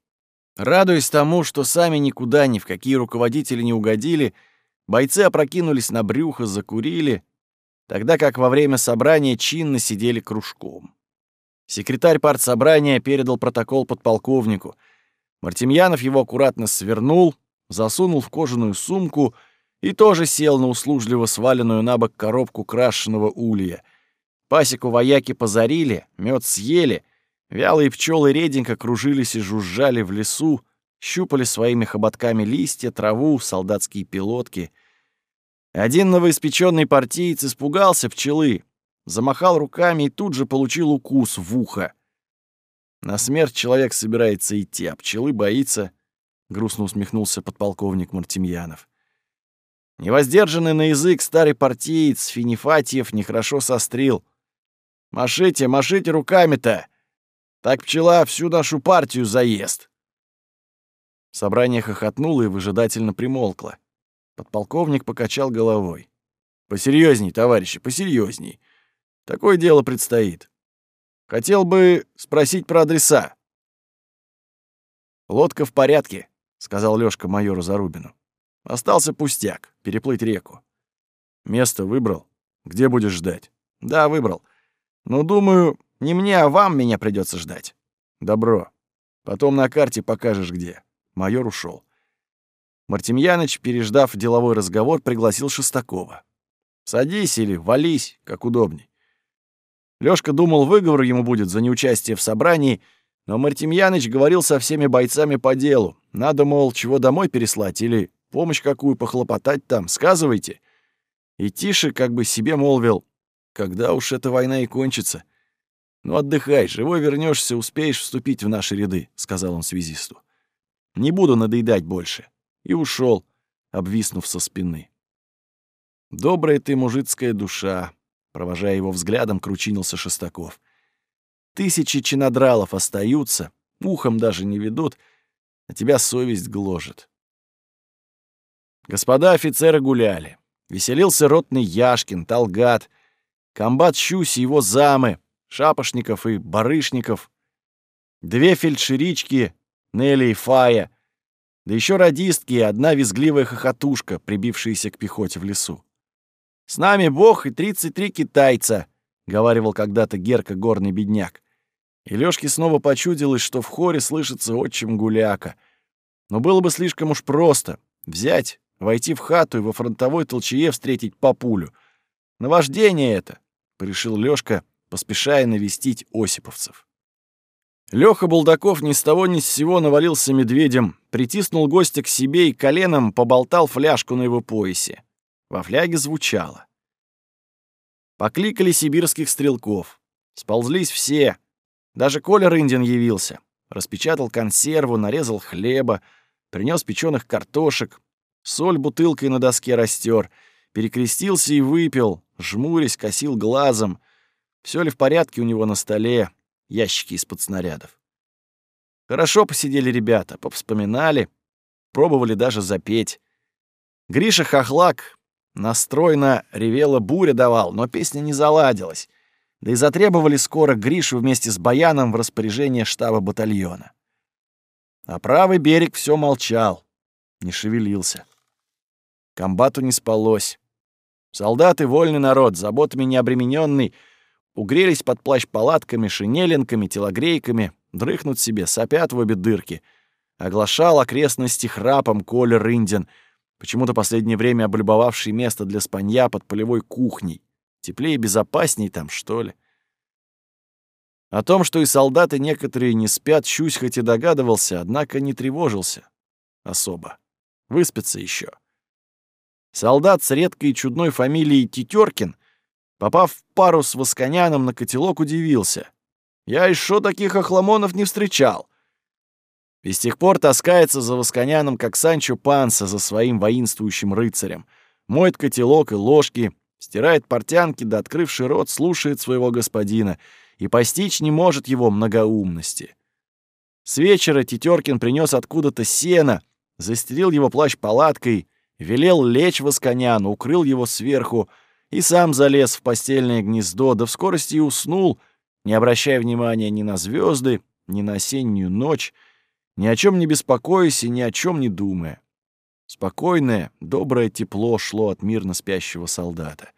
A: Радуясь тому, что сами никуда ни в какие руководители не угодили, бойцы опрокинулись на брюхо, закурили, тогда как во время собрания чинно сидели кружком. Секретарь партсобрания передал протокол подполковнику — Мартемьянов его аккуратно свернул, засунул в кожаную сумку и тоже сел на услужливо сваленную на бок коробку крашеного улья. Пасеку вояки позарили, мед съели, вялые пчелы реденько кружились и жужжали в лесу, щупали своими хоботками листья, траву, солдатские пилотки. Один новоиспеченный партиец испугался пчелы, замахал руками и тут же получил укус в ухо. На смерть человек собирается идти, а пчелы боится, — грустно усмехнулся подполковник Мартемьянов. Невоздержанный на язык старый партиец Финифатьев нехорошо сострил. «Машите, машите руками-то! Так пчела всю нашу партию заест!» Собрание хохотнуло и выжидательно примолкло. Подполковник покачал головой. «Посерьезней, товарищи, посерьезней. Такое дело предстоит. Хотел бы спросить про адреса». «Лодка в порядке», — сказал Лёшка майору Зарубину. Остался пустяк — переплыть реку. Место выбрал? Где будешь ждать? Да, выбрал. Но думаю, не мне, а вам меня придется ждать. Добро. Потом на карте покажешь где. Майор ушел. Мартемьяныч, переждав деловой разговор, пригласил Шестакова. Садись или вались, как удобней. Лёшка думал, выговор ему будет за неучастие в собрании, но Мартемьяныч говорил со всеми бойцами по делу. Надо, мол, чего домой переслать или Помощь какую похлопотать там, сказывайте. И тише как бы себе молвил, когда уж эта война и кончится. Ну отдыхай, живой вернешься, успеешь вступить в наши ряды, сказал он связисту. Не буду надоедать больше. И ушел, обвиснув со спины. Добрая ты мужицкая душа, провожая его взглядом, кручинился Шестаков. Тысячи чинодралов остаются, ухом даже не ведут, а тебя совесть гложет. Господа офицеры гуляли. Веселился ротный Яшкин, Талгат, комбат Щусь и его замы, Шапошников и Барышников, две фельдшерички, Нелли и Фая, да еще радистки и одна визгливая хохотушка, прибившаяся к пехоте в лесу. «С нами Бог и 33 китайца», — говаривал когда-то Герка горный бедняк. И Лёшке снова почудилось, что в хоре слышится отчим гуляка. Но было бы слишком уж просто взять Войти в хату и во фронтовой толчее встретить папулю. Наваждение это, — порешил Лёшка, поспешая навестить осиповцев. Лёха Булдаков ни с того ни с сего навалился медведем, притиснул гостя к себе и коленом поболтал фляжку на его поясе. Во фляге звучало. Покликали сибирских стрелков. Сползлись все. Даже Коля Рындин явился. Распечатал консерву, нарезал хлеба, принес печеных картошек, Соль бутылкой на доске растер, перекрестился и выпил, жмурясь, косил глазом. Все ли в порядке у него на столе? Ящики из-под снарядов. Хорошо посидели ребята, повспоминали, пробовали даже запеть. Гриша Хохлак настройно ревела буря давал, но песня не заладилась. Да и затребовали скоро Гришу вместе с Баяном в распоряжение штаба батальона. А правый берег все молчал, не шевелился. Комбату не спалось. Солдаты — вольный народ, заботами не обремененный, угрелись под плащ-палатками, шинеленками, телогрейками, дрыхнут себе, сопят в обе дырки. Оглашал окрестности храпом Коля Рындин, почему-то последнее время облюбовавший место для спанья под полевой кухней. Теплее и безопасней там, что ли. О том, что и солдаты некоторые не спят, Щусь хоть и догадывался, однако не тревожился особо. Выспится еще. Солдат с редкой и чудной фамилией Тетеркин, попав в пару с Восконяном на котелок, удивился. «Я еще таких охламонов не встречал». И с тех пор таскается за Восконяном, как Санчо Панса за своим воинствующим рыцарем. Моет котелок и ложки, стирает портянки, да открывший рот слушает своего господина и постичь не может его многоумности. С вечера Тетеркин принес откуда-то сено, застелил его плащ палаткой — велел лечь восконяну, укрыл его сверху и сам залез в постельное гнездо, да в скорости и уснул, не обращая внимания ни на звезды, ни на осеннюю ночь, ни о чем не беспокоясь и ни о чем не думая. Спокойное, доброе тепло шло от мирно спящего солдата.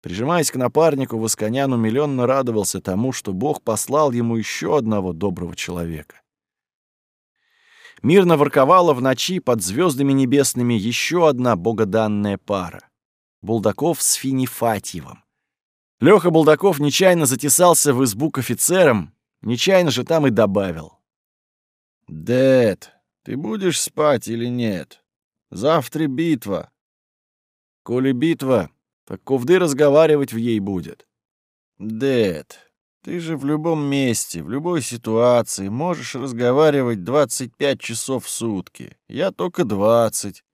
A: Прижимаясь к напарнику, Восконян умилённо радовался тому, что Бог послал ему еще одного доброго человека мирно ворковала в ночи под звездами небесными еще одна богоданная пара — Булдаков с Финифатьевым. Леха Булдаков нечаянно затесался в избу к офицерам, нечаянно же там и добавил. «Дэд, ты будешь спать или нет? Завтра битва. Коли битва, так ковды разговаривать в ей будет. Дед, ты же в любом месте, в любой ситуации можешь разговаривать 25 часов в сутки. Я только 20.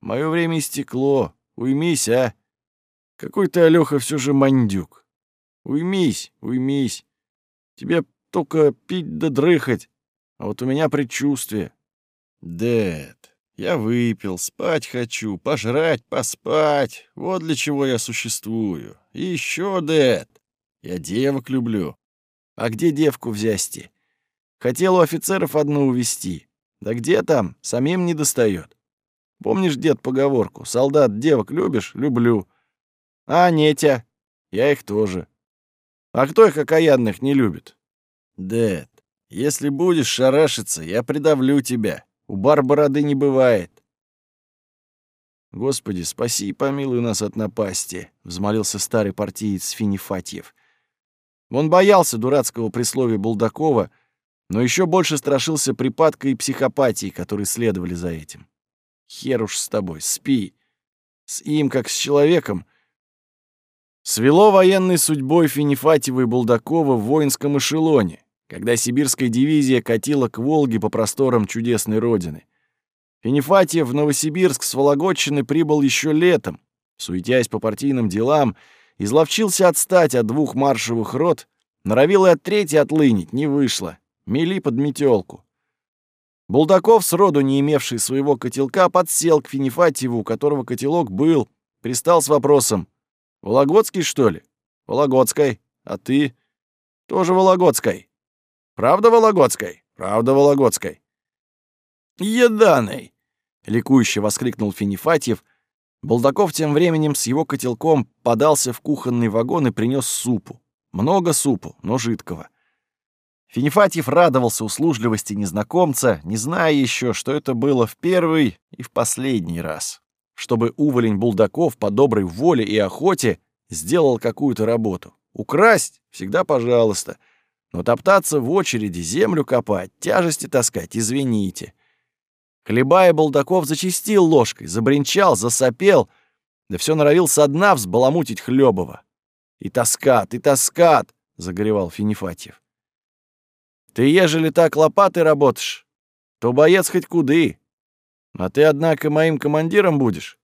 A: Мое время истекло. Уймись, а. Какой ты, Алёха, все же мандюк. Уймись, уймись. Тебе только пить да дрыхать, а вот у меня предчувствие. Дед, я выпил, спать хочу, пожрать, поспать. Вот для чего я существую. И еще, Дед, я девок люблю. А где девку взясти? Хотел у офицеров одну увести. Да где там, самим не достает. Помнишь, дед, поговорку? Солдат девок любишь? Люблю. А Нетя? Я их тоже. А кто их окаянных не любит? Дед, если будешь шарашиться, я придавлю тебя. У бар бороды не бывает. Господи, спаси и помилуй нас от напасти, взмолился старый партиец Финифатьев. Он боялся дурацкого присловия Булдакова, но еще больше страшился припадка и психопатии, которые следовали за этим. Хер уж с тобой, спи. С им, как с человеком, свело военной судьбой Финифатьева и Булдакова в воинском эшелоне, когда сибирская дивизия катила к Волге по просторам чудесной родины. Финифатьев в Новосибирск с Вологодчины прибыл еще летом, суетясь по партийным делам, изловчился отстать от двух маршевых рот, норовил и от третьей отлынить, не вышло, мели под метелку. Булдаков, сроду не имевший своего котелка, подсел к Финифатьеву, у которого котелок был, пристал с вопросом Вологодский, что ли? Вологодской. А ты? Тоже Вологодской. Правда Вологодской? Правда Вологодской. Еданый! Ликующе воскликнул Финифатьев. Булдаков тем временем с его котелком подался в кухонный вагон и принес супу. Много супу, но жидкого. Финифатьев радовался услужливости незнакомца, не зная еще, что это было в первый и в последний раз чтобы уволень Булдаков по доброй воле и охоте сделал какую-то работу. Украсть — всегда пожалуйста. Но топтаться в очереди, землю копать, тяжести таскать — извините. Хлебая Булдаков зачистил ложкой, забринчал, засопел, да все норовил со дна взбаламутить Хлебова. «И таскат, и таскат!» — загоревал Финифатьев. «Ты, ежели так лопатой работаешь, то боец хоть куды, а ты, однако, моим командиром будешь?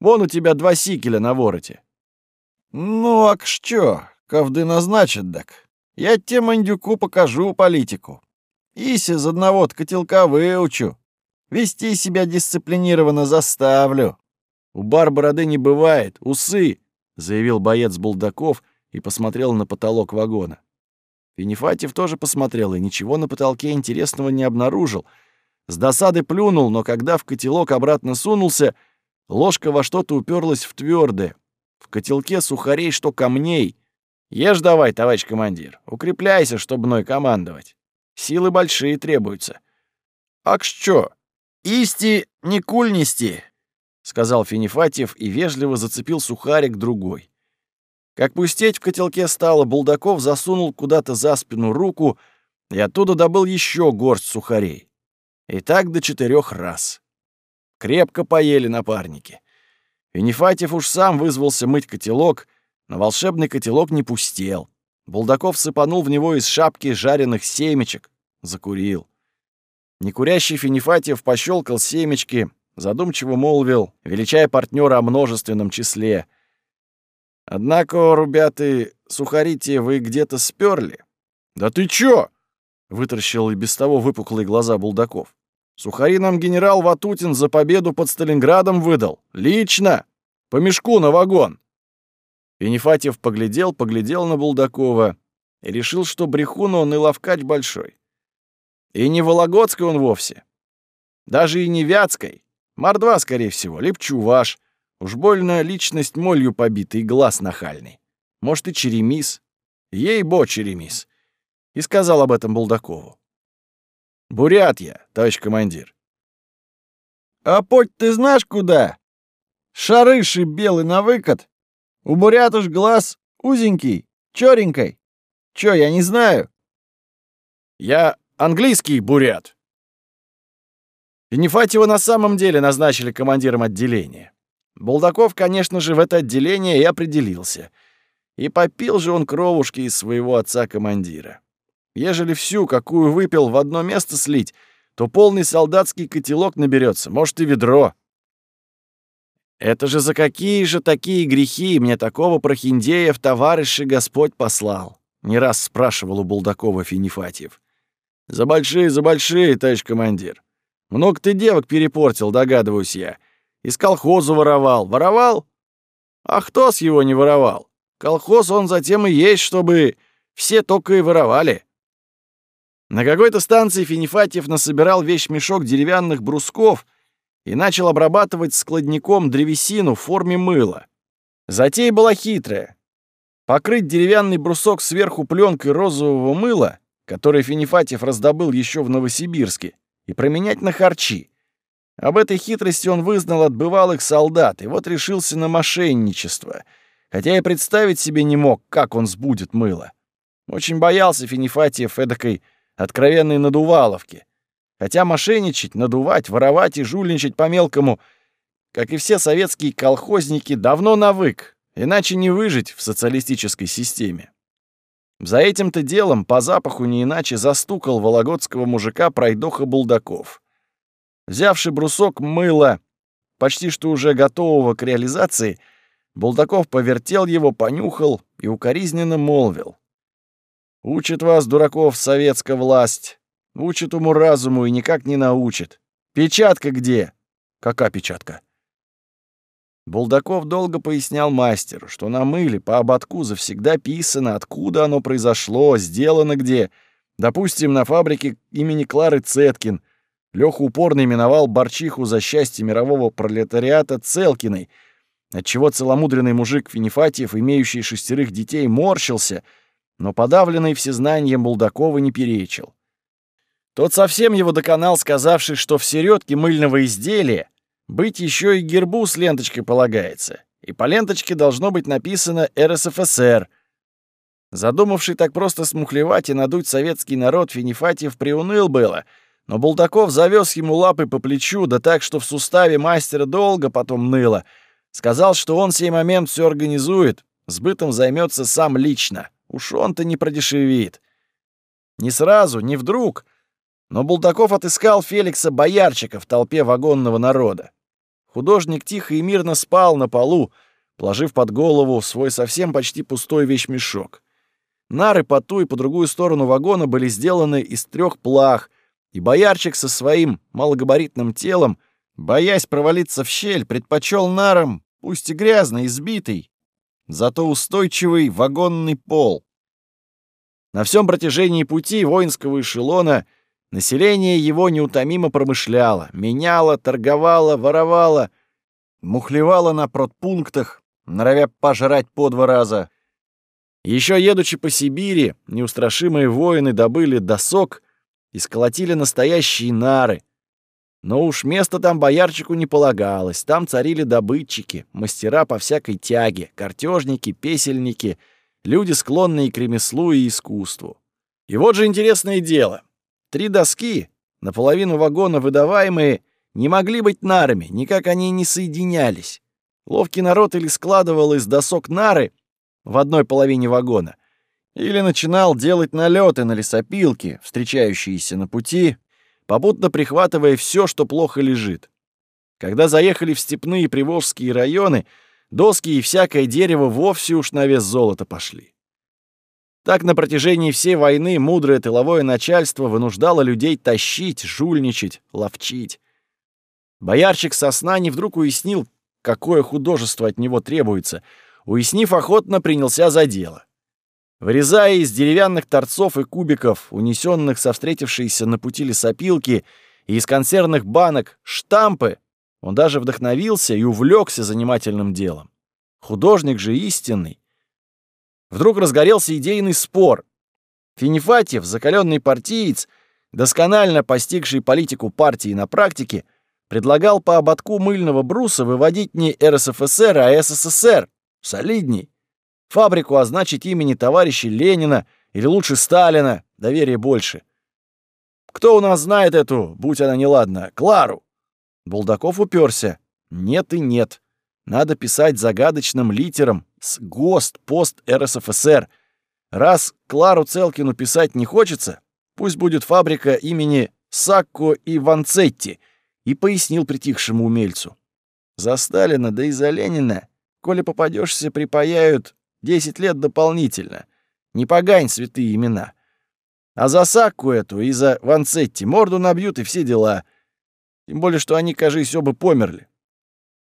A: Вон у тебя два сикеля на вороте. Ну, а что, ковды назначат, так. Я тебе, мандюку, покажу политику. Ись из одного котелка выучу. Вести себя дисциплинированно заставлю. У бар не бывает, усы, заявил боец Булдаков и посмотрел на потолок вагона. Финифатьев тоже посмотрел и ничего на потолке интересного не обнаружил — с досады плюнул, но когда в котелок обратно сунулся, ложка во что-то уперлась в твердое. В котелке сухарей, что камней. Ешь давай, товарищ командир, укрепляйся, чтобы мной командовать. Силы большие требуются. «Ак что? Исти не куль нести», — сказал Финифатьев и вежливо зацепил сухарик другой. Как пустеть в котелке стало, Булдаков засунул куда-то за спину руку и оттуда добыл еще горсть сухарей. И так до четырех раз. Крепко поели напарники. Венефатьев уж сам вызвался мыть котелок, но волшебный котелок не пустел. Булдаков сыпанул в него из шапки жареных семечек. Закурил. Некурящий Финифатьев пощелкал семечки, задумчиво молвил, величая партнера о множественном числе. «Однако, ребята, сухарите вы где-то сперли?» «Да ты чё?» Вытаращил и без того выпуклые глаза Булдаков. «Сухари нам генерал Ватутин за победу под Сталинградом выдал. Лично! По мешку на вагон!» Венефатьев поглядел, поглядел на Булдакова и решил, что брехун он и ловкач большой. И не Вологодской он вовсе. Даже и не Вятской. Мордва, скорее всего, либо Чуваш. Уж больно личность молью побита и глаз нахальный. Может, и Черемис. Ей-бо, Черемис и сказал об этом Булдакову. «Бурят я, товарищ командир». «А поть ты знаешь куда? Шарыши белый на выкат. У бурят уж глаз узенький, чёренькой. Чё, я не знаю?» «Я английский бурят», Финифатьева на самом деле назначили командиром отделения. Булдаков, конечно же, в это отделение и определился. И попил же он кровушки из своего отца-командира. Ежели всю, какую выпил, в одно место слить, то полный солдатский котелок наберется, может, и ведро. Это же за какие же такие грехи мне такого прохиндея в товарищи Господь послал? Не раз спрашивал у Булдакова Финифатьев. За большие, за большие, товарищ командир. Много ты девок перепортил, догадываюсь я. Из колхоза воровал. Воровал? А кто с его не воровал? Колхоз он затем и есть, чтобы все только и воровали. На какой-то станции Финифатьев насобирал весь мешок деревянных брусков и начал обрабатывать складником древесину в форме мыла. Затея была хитрая. Покрыть деревянный брусок сверху пленкой розового мыла, который Финифатьев раздобыл еще в Новосибирске, и променять на харчи. Об этой хитрости он вызнал от бывалых солдат, и вот решился на мошенничество, хотя и представить себе не мог, как он сбудет мыло. Очень боялся Финифатьев эдакой откровенной надуваловки. Хотя мошенничать, надувать, воровать и жульничать по-мелкому, как и все советские колхозники, давно навык, иначе не выжить в социалистической системе. За этим-то делом по запаху не иначе застукал вологодского мужика пройдоха Булдаков. Взявший брусок мыла, почти что уже готового к реализации, Булдаков повертел его, понюхал и укоризненно молвил. «Учит вас, дураков, советская власть. Учит уму-разуму и никак не научит. Печатка где?» «Какая печатка?» Булдаков долго пояснял мастеру, что на мыле по ободку завсегда писано, откуда оно произошло, сделано где. Допустим, на фабрике имени Клары Цеткин. Лёха упорно именовал Борчиху за счастье мирового пролетариата Целкиной, отчего целомудренный мужик Финифатьев, имеющий шестерых детей, морщился, но подавленный всезнанием Булдакова не перечил. Тот совсем его доконал, сказавший, что в середке мыльного изделия быть еще и гербу с ленточкой полагается, и по ленточке должно быть написано «РСФСР». Задумавший так просто смухлевать и надуть советский народ, Финифатьев приуныл было, но Булдаков завез ему лапы по плечу, да так, что в суставе мастера долго потом ныло. Сказал, что он сей момент все организует, сбытом займется сам лично. Уж он-то не продешевит. Не сразу, не вдруг, но Булдаков отыскал Феликса Боярчика в толпе вагонного народа. Художник тихо и мирно спал на полу, положив под голову свой совсем почти пустой вещмешок. Нары по ту и по другую сторону вагона были сделаны из трех плах, и Боярчик со своим малогабаритным телом, боясь провалиться в щель, предпочел нарам, пусть и грязный, избитый, зато устойчивый вагонный пол. На всем протяжении пути воинского эшелона — Население его неутомимо промышляло, меняло, торговало, воровало, мухлевало на продпунктах, норовя пожрать по два раза. Еще едучи по Сибири, неустрашимые воины добыли досок и сколотили настоящие нары. Но уж место там боярчику не полагалось, там царили добытчики, мастера по всякой тяге, картежники, песельники, люди, склонные к ремеслу и искусству. И вот же интересное дело — Три доски, наполовину вагона выдаваемые, не могли быть нарами, никак они не соединялись. Ловкий народ или складывал из досок нары в одной половине вагона, или начинал делать налеты на лесопилки, встречающиеся на пути, попутно прихватывая все, что плохо лежит. Когда заехали в степные приволжские районы, доски и всякое дерево вовсе уж на вес золота пошли. Так на протяжении всей войны мудрое тыловое начальство вынуждало людей тащить, жульничать, ловчить. Боярчик сосна не вдруг уяснил, какое художество от него требуется. Уяснив, охотно принялся за дело. Вырезая из деревянных торцов и кубиков, унесенных со встретившейся на пути лесопилки, и из консервных банок штампы, он даже вдохновился и увлекся занимательным делом. Художник же истинный, вдруг разгорелся идейный спор. Финифатьев, закаленный партиец, досконально постигший политику партии на практике, предлагал по ободку мыльного бруса выводить не РСФСР, а СССР, солидней. Фабрику означить имени товарища Ленина или лучше Сталина, доверия больше. Кто у нас знает эту, будь она неладна, Клару? Булдаков уперся. Нет и нет. Надо писать загадочным литером с ГОСТ, пост РСФСР. Раз Клару Целкину писать не хочется, пусть будет фабрика имени Сакко и Ванцетти, и пояснил притихшему умельцу. За Сталина, да и за Ленина, коли попадешься, припаяют 10 лет дополнительно. Не погань святые имена. А за Сакку эту и за Ванцетти морду набьют и все дела. Тем более, что они, кажись, оба померли.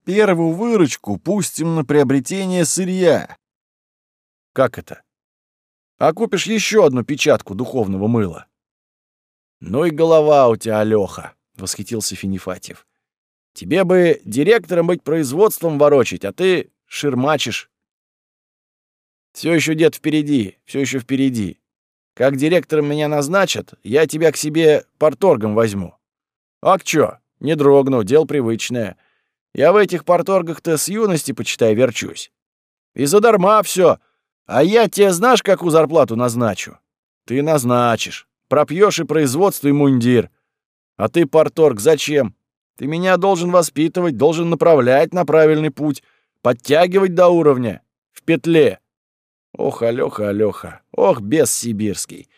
A: Первую выручку пустим на приобретение сырья. Как это? А купишь еще одну печатку духовного мыла. Ну и голова у тебя, Алёха, восхитился Финифатьев. Тебе бы директором быть производством ворочить, а ты ширмачишь. Все еще дед впереди, все еще впереди. Как директором меня назначат, я тебя к себе порторгом возьму. А к чё? Не дрогну, дело привычное. Я в этих порторгах-то с юности, почитай, верчусь. И задарма все. А я тебе знаешь, какую зарплату назначу? Ты назначишь. Пропьешь и производство, и мундир. А ты, порторг, зачем? Ты меня должен воспитывать, должен направлять на правильный путь, подтягивать до уровня, в петле. Ох, Алёха, Алёха, ох, бес сибирский.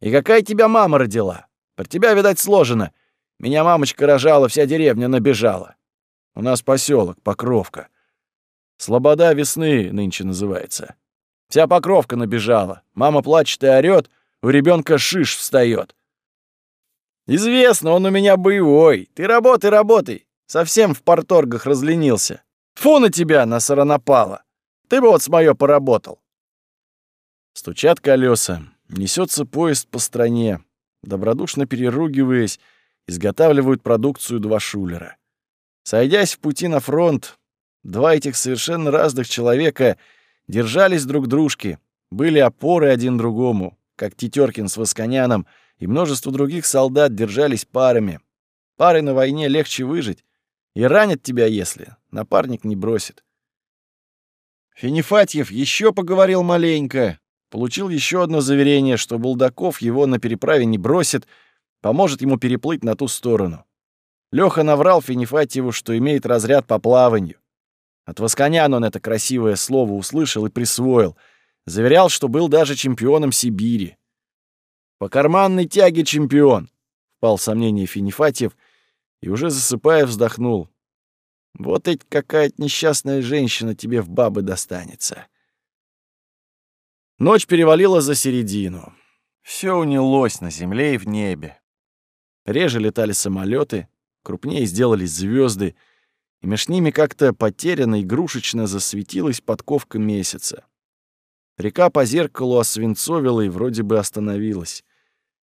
A: И какая тебя мама родила? Про тебя, видать, сложено. Меня мамочка рожала, вся деревня набежала. У нас поселок, Покровка. Слобода весны нынче называется. Вся Покровка набежала. Мама плачет и орёт, у ребенка шиш встает. Известно, он у меня боевой. Ты работай, работай. Совсем в порторгах разленился. Фу на тебя, на саранапала. Ты бы вот с моё поработал. Стучат колеса, несется поезд по стране. Добродушно переругиваясь, изготавливают продукцию два шулера. Сойдясь в пути на фронт, два этих совершенно разных человека держались друг дружки, были опоры один другому, как Тетеркин с Восконяном и множество других солдат держались парами. Пары на войне легче выжить, и ранят тебя, если напарник не бросит. Финифатьев еще поговорил маленько, получил еще одно заверение, что Булдаков его на переправе не бросит, поможет ему переплыть на ту сторону. Лёха наврал Финифатьеву, что имеет разряд по плаванию. От Восконяна он это красивое слово услышал и присвоил. Заверял, что был даже чемпионом Сибири. «По карманной тяге чемпион», — впал в сомнение Финифатьев и уже засыпая вздохнул. «Вот ведь какая-то несчастная женщина тебе в бабы достанется». Ночь перевалила за середину. Все унялось на земле и в небе. Реже летали самолеты, крупнее сделались звезды, и меж ними как-то потерянно игрушечно засветилась подковка месяца. Река по зеркалу освинцовила и вроде бы остановилась.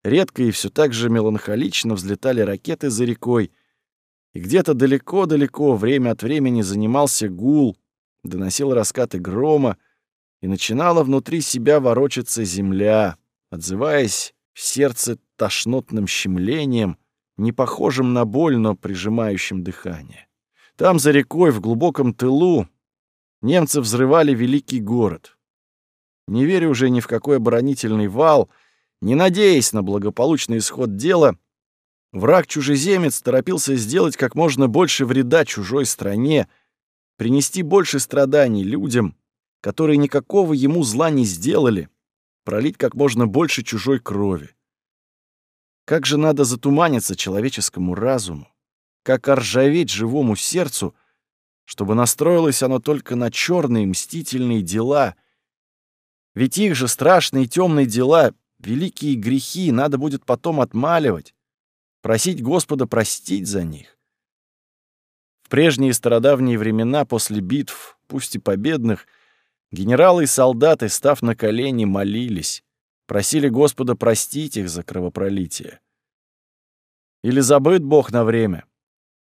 A: Редко и все так же меланхолично взлетали ракеты за рекой, и где-то далеко-далеко время от времени занимался гул, доносил раскаты грома, и начинала внутри себя ворочаться земля, отзываясь в сердце тошнотным щемлением, не похожим на боль, но прижимающим дыхание. Там, за рекой, в глубоком тылу, немцы взрывали великий город. Не веря уже ни в какой оборонительный вал, не надеясь на благополучный исход дела, враг-чужеземец торопился сделать как можно больше вреда чужой стране, принести больше страданий людям, которые никакого ему зла не сделали, пролить как можно больше чужой крови. Как же надо затуманиться человеческому разуму, как оржаветь живому сердцу, чтобы настроилось оно только на черные мстительные дела. Ведь их же страшные темные дела, великие грехи надо будет потом отмаливать, просить Господа простить за них. В прежние стародавние времена после битв, пусть и победных, Генералы и солдаты, став на колени, молились, просили Господа простить их за кровопролитие. Или забыт Бог на время,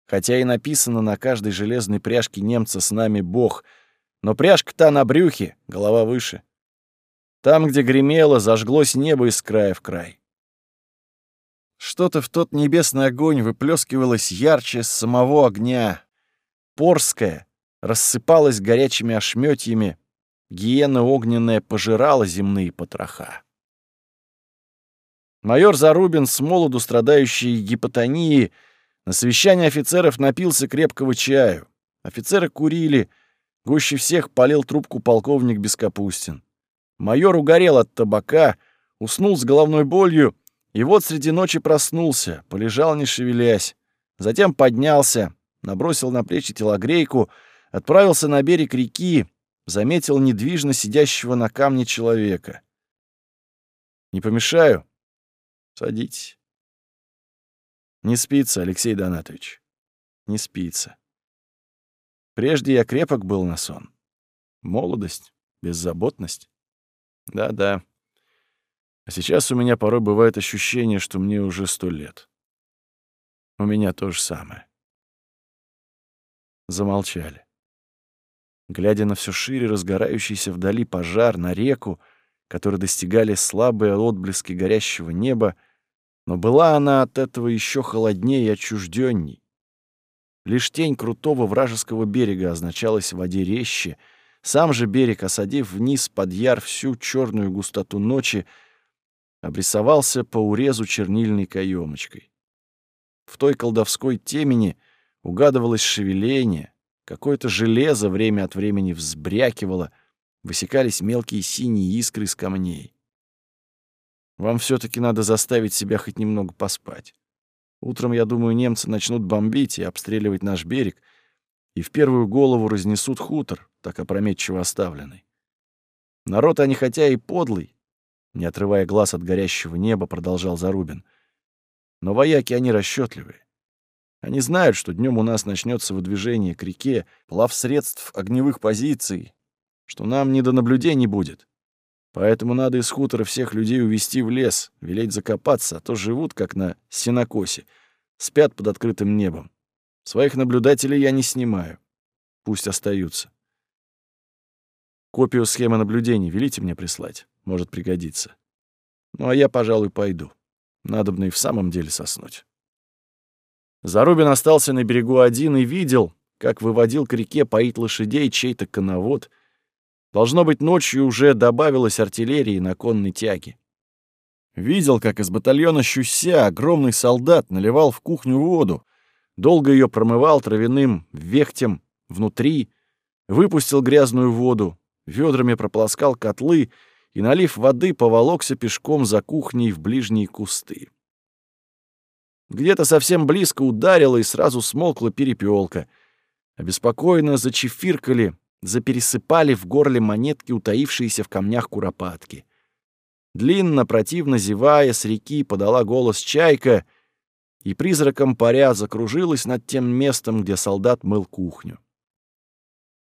A: хотя и написано на каждой железной пряжке немца с нами Бог, но пряжка-то на брюхе, голова выше. Там, где гремело, зажглось небо из края в край. Что-то в тот небесный огонь выплескивалось ярче самого огня. Порское рассыпалось горячими ошметьями, Гиена огненная пожирала земные потроха. Майор Зарубин, с молоду страдающий гипотонией, На совещании офицеров напился крепкого чаю. Офицеры курили. Гуще всех полил трубку полковник Бескапустин. Майор угорел от табака, уснул с головной болью, и вот среди ночи проснулся, полежал не шевелясь. Затем поднялся, набросил на плечи телогрейку, отправился на берег реки, заметил недвижно сидящего на камне человека. «Не помешаю?» «Садитесь». «Не спится, Алексей Донатович. Не спится. Прежде я крепок был на сон. Молодость, беззаботность. Да-да. А сейчас у меня порой бывает ощущение, что мне уже сто лет. У меня то же самое. Замолчали. Глядя на все шире разгорающийся вдали пожар, на реку, которые достигали слабые отблески горящего неба, но была она от этого еще холоднее и отчужденней. Лишь тень крутого вражеского берега означалась в воде резче, сам же берег, осадив вниз под яр всю черную густоту ночи, обрисовался по урезу чернильной каемочкой. В той колдовской темени угадывалось шевеление, какое-то железо время от времени взбрякивало, высекались мелкие синие искры из камней. Вам все таки надо заставить себя хоть немного поспать. Утром, я думаю, немцы начнут бомбить и обстреливать наш берег, и в первую голову разнесут хутор, так опрометчиво оставленный. Народ они хотя и подлый, не отрывая глаз от горящего неба, продолжал Зарубин. Но вояки они расчетливые. Они знают, что днем у нас начнется выдвижение к реке, плав средств огневых позиций, что нам не до наблюдений будет. Поэтому надо из хутора всех людей увести в лес, велеть закопаться, а то живут, как на сенокосе, спят под открытым небом. Своих наблюдателей я не снимаю. Пусть остаются. Копию схемы наблюдений велите мне прислать. Может пригодиться. Ну а я, пожалуй, пойду. Надобно и в самом деле соснуть. Зарубин остался на берегу один и видел, как выводил к реке поить лошадей чей-то коновод. Должно быть, ночью уже добавилось артиллерии на конной тяге. Видел, как из батальона Щуся огромный солдат наливал в кухню воду, долго ее промывал травяным вехтем внутри, выпустил грязную воду, ведрами прополоскал котлы и, налив воды, поволокся пешком за кухней в ближние кусты. Где-то совсем близко ударило и сразу смолкла перепелка. Обеспокоенно зачефиркали, запересыпали в горле монетки, утаившиеся в камнях куропатки. Длинно, противно зевая, с реки подала голос чайка и призраком паря закружилась над тем местом, где солдат мыл кухню.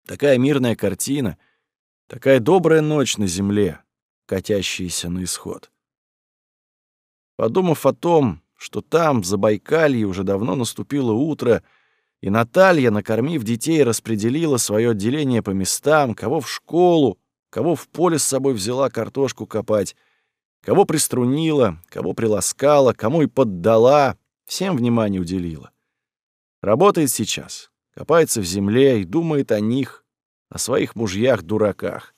A: Такая мирная картина, такая добрая ночь на земле, катящаяся на исход. Подумав о том, что там, в Забайкалье, уже давно наступило утро, и Наталья, накормив детей, распределила свое отделение по местам, кого в школу, кого в поле с собой взяла картошку копать, кого приструнила, кого приласкала, кому и поддала, всем внимание уделила. Работает сейчас, копается в земле и думает о них, о своих мужьях-дураках.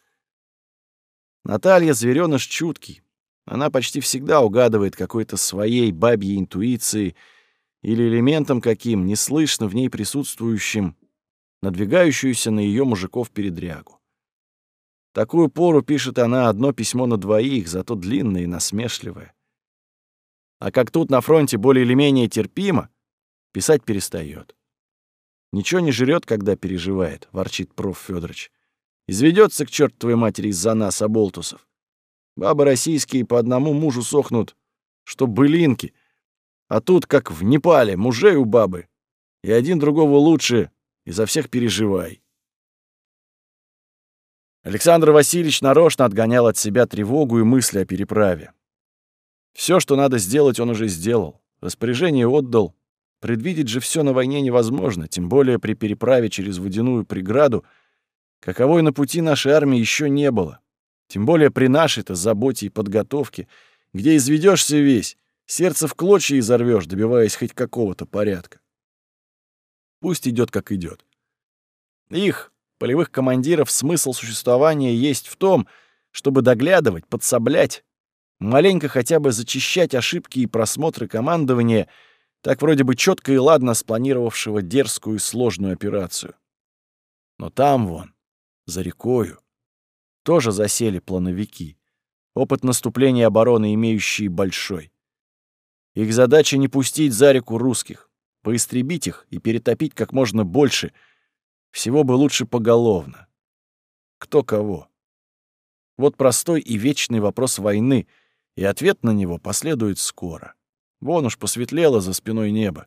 A: Наталья зверёныш чуткий, она почти всегда угадывает какой-то своей бабьей интуицией или элементом каким, неслышно в ней присутствующим, надвигающуюся на ее мужиков передрягу. Такую пору пишет она одно письмо на двоих, зато длинное и насмешливое. А как тут на фронте более или менее терпимо, писать перестает. Ничего не жрет, когда переживает, ворчит проф. Федорович. Изведется к чертовой матери из-за нас, оболтусов. Бабы российские по одному мужу сохнут, что былинки. А тут, как в Непале, мужей у бабы. И один другого лучше, и за всех переживай. Александр Васильевич нарочно отгонял от себя тревогу и мысли о переправе. Все, что надо сделать, он уже сделал. Распоряжение отдал. Предвидеть же все на войне невозможно, тем более при переправе через водяную преграду, каковой на пути нашей армии еще не было. Тем более при нашей-то заботе и подготовке, где изведешься весь, сердце в клочья изорвешь, добиваясь хоть какого-то порядка. Пусть идет как идет. Их, полевых командиров, смысл существования есть в том, чтобы доглядывать, подсоблять, маленько хотя бы зачищать ошибки и просмотры командования, так вроде бы четко и ладно спланировавшего дерзкую и сложную операцию. Но там вон, за рекою, тоже засели плановики, опыт наступления обороны имеющие большой. Их задача не пустить за реку русских, поистребить их и перетопить как можно больше, всего бы лучше поголовно. Кто кого? Вот простой и вечный вопрос войны, и ответ на него последует скоро. Вон уж посветлело за спиной небо.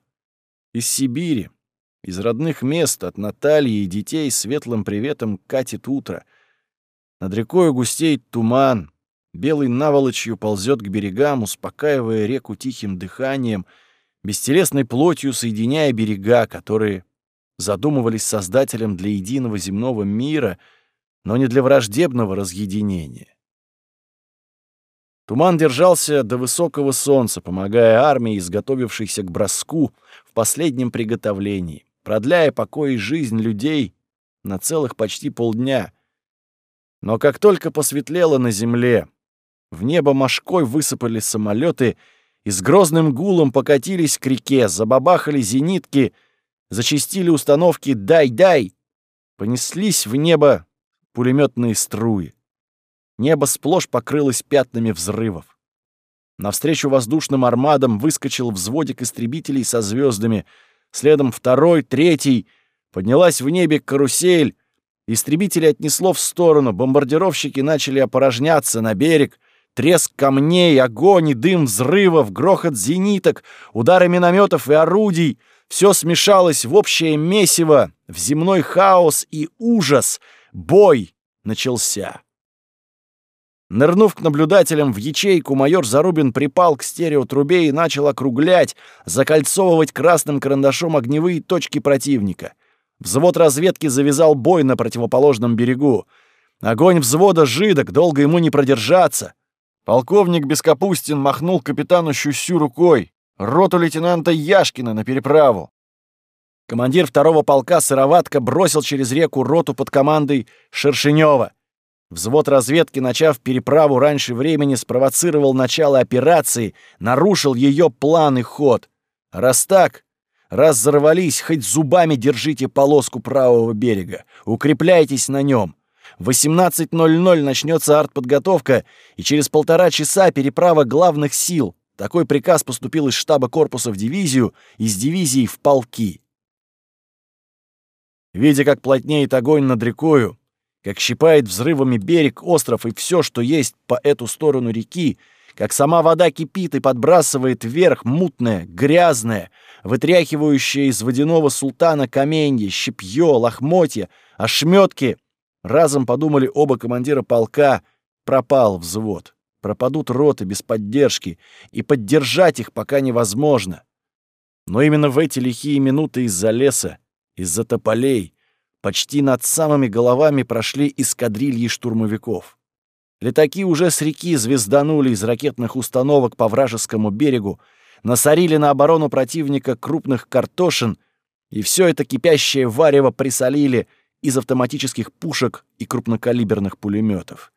A: Из Сибири, из родных мест, от Натальи и детей светлым приветом катит утро. Над рекой густеет туман, белый наволочью ползет к берегам, успокаивая реку тихим дыханием, бестелесной плотью соединяя берега, которые задумывались создателем для единого земного мира — но не для враждебного разъединения. Туман держался до высокого солнца, помогая армии, изготовившейся к броску в последнем приготовлении, продляя покой и жизнь людей на целых почти полдня. Но как только посветлело на земле, в небо мошкой высыпали самолеты и с грозным гулом покатились к реке, забабахали зенитки, зачистили установки «дай-дай», понеслись в небо пулеметные струи. Небо сплошь покрылось пятнами взрывов. Навстречу воздушным армадам выскочил взводик истребителей со звездами, следом второй, третий. Поднялась в небе карусель. Истребители отнесло в сторону, бомбардировщики начали опорожняться на берег. Треск камней, огонь и дым взрывов, грохот зениток, удары минометов и орудий — все смешалось в общее месиво, в земной хаос и ужас — Бой начался. Нырнув к наблюдателям в ячейку, майор Зарубин припал к стереотрубе и начал округлять, закольцовывать красным карандашом огневые точки противника. Взвод разведки завязал бой на противоположном берегу. Огонь взвода жидок, долго ему не продержаться. Полковник Бескапустин махнул капитану Щусю рукой. Роту лейтенанта Яшкина на переправу. Командир второго полка Сыроватка бросил через реку роту под командой Шершенева. Взвод разведки, начав переправу раньше времени, спровоцировал начало операции, нарушил ее план и ход. Раз так, раз взорвались, хоть зубами держите полоску правого берега, укрепляйтесь на нем. В 18.00 начнется артподготовка, и через полтора часа переправа главных сил. Такой приказ поступил из штаба корпуса в дивизию, из дивизии в полки. Видя, как плотнеет огонь над рекою, как щипает взрывами берег, остров и все, что есть по эту сторону реки, как сама вода кипит и подбрасывает вверх мутное, грязное, вытряхивающее из водяного султана каменье, щепье, лохмотья, ошметки, разом подумали оба командира полка, пропал взвод. Пропадут роты без поддержки, и поддержать их пока невозможно. Но именно в эти лихие минуты из-за леса из-за тополей почти над самыми головами прошли эскадрильи штурмовиков. Летаки уже с реки звезданули из ракетных установок по вражескому берегу, насорили на оборону противника крупных картошин, и все это кипящее варево присолили из автоматических пушек и крупнокалиберных пулеметов.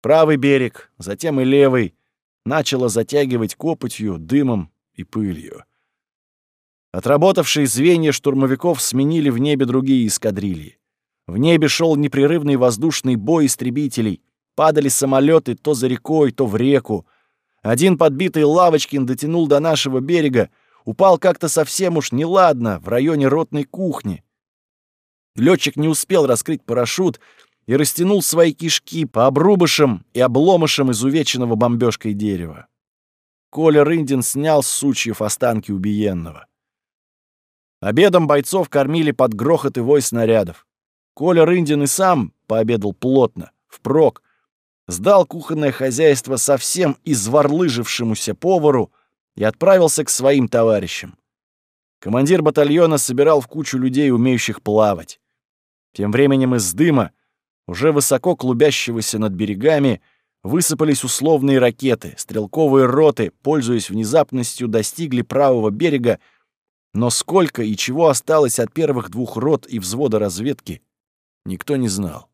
A: Правый берег, затем и левый, начало затягивать копотью, дымом и пылью. Отработавшие звенья штурмовиков сменили в небе другие эскадрильи. В небе шел непрерывный воздушный бой истребителей. Падали самолеты то за рекой, то в реку. Один подбитый Лавочкин дотянул до нашего берега, упал как-то совсем уж неладно в районе ротной кухни. Летчик не успел раскрыть парашют и растянул свои кишки по обрубышам и обломышам изувеченного бомбежкой дерева. Коля Рындин снял с сучьев останки убиенного. Обедом бойцов кормили под грохот и вой снарядов. Коля Рындин и сам пообедал плотно, впрок, сдал кухонное хозяйство совсем изворлыжившемуся повару и отправился к своим товарищам. Командир батальона собирал в кучу людей, умеющих плавать. Тем временем из дыма, уже высоко клубящегося над берегами, высыпались условные ракеты, стрелковые роты, пользуясь внезапностью, достигли правого берега но сколько и чего осталось от первых двух рот и взвода разведки, никто не знал.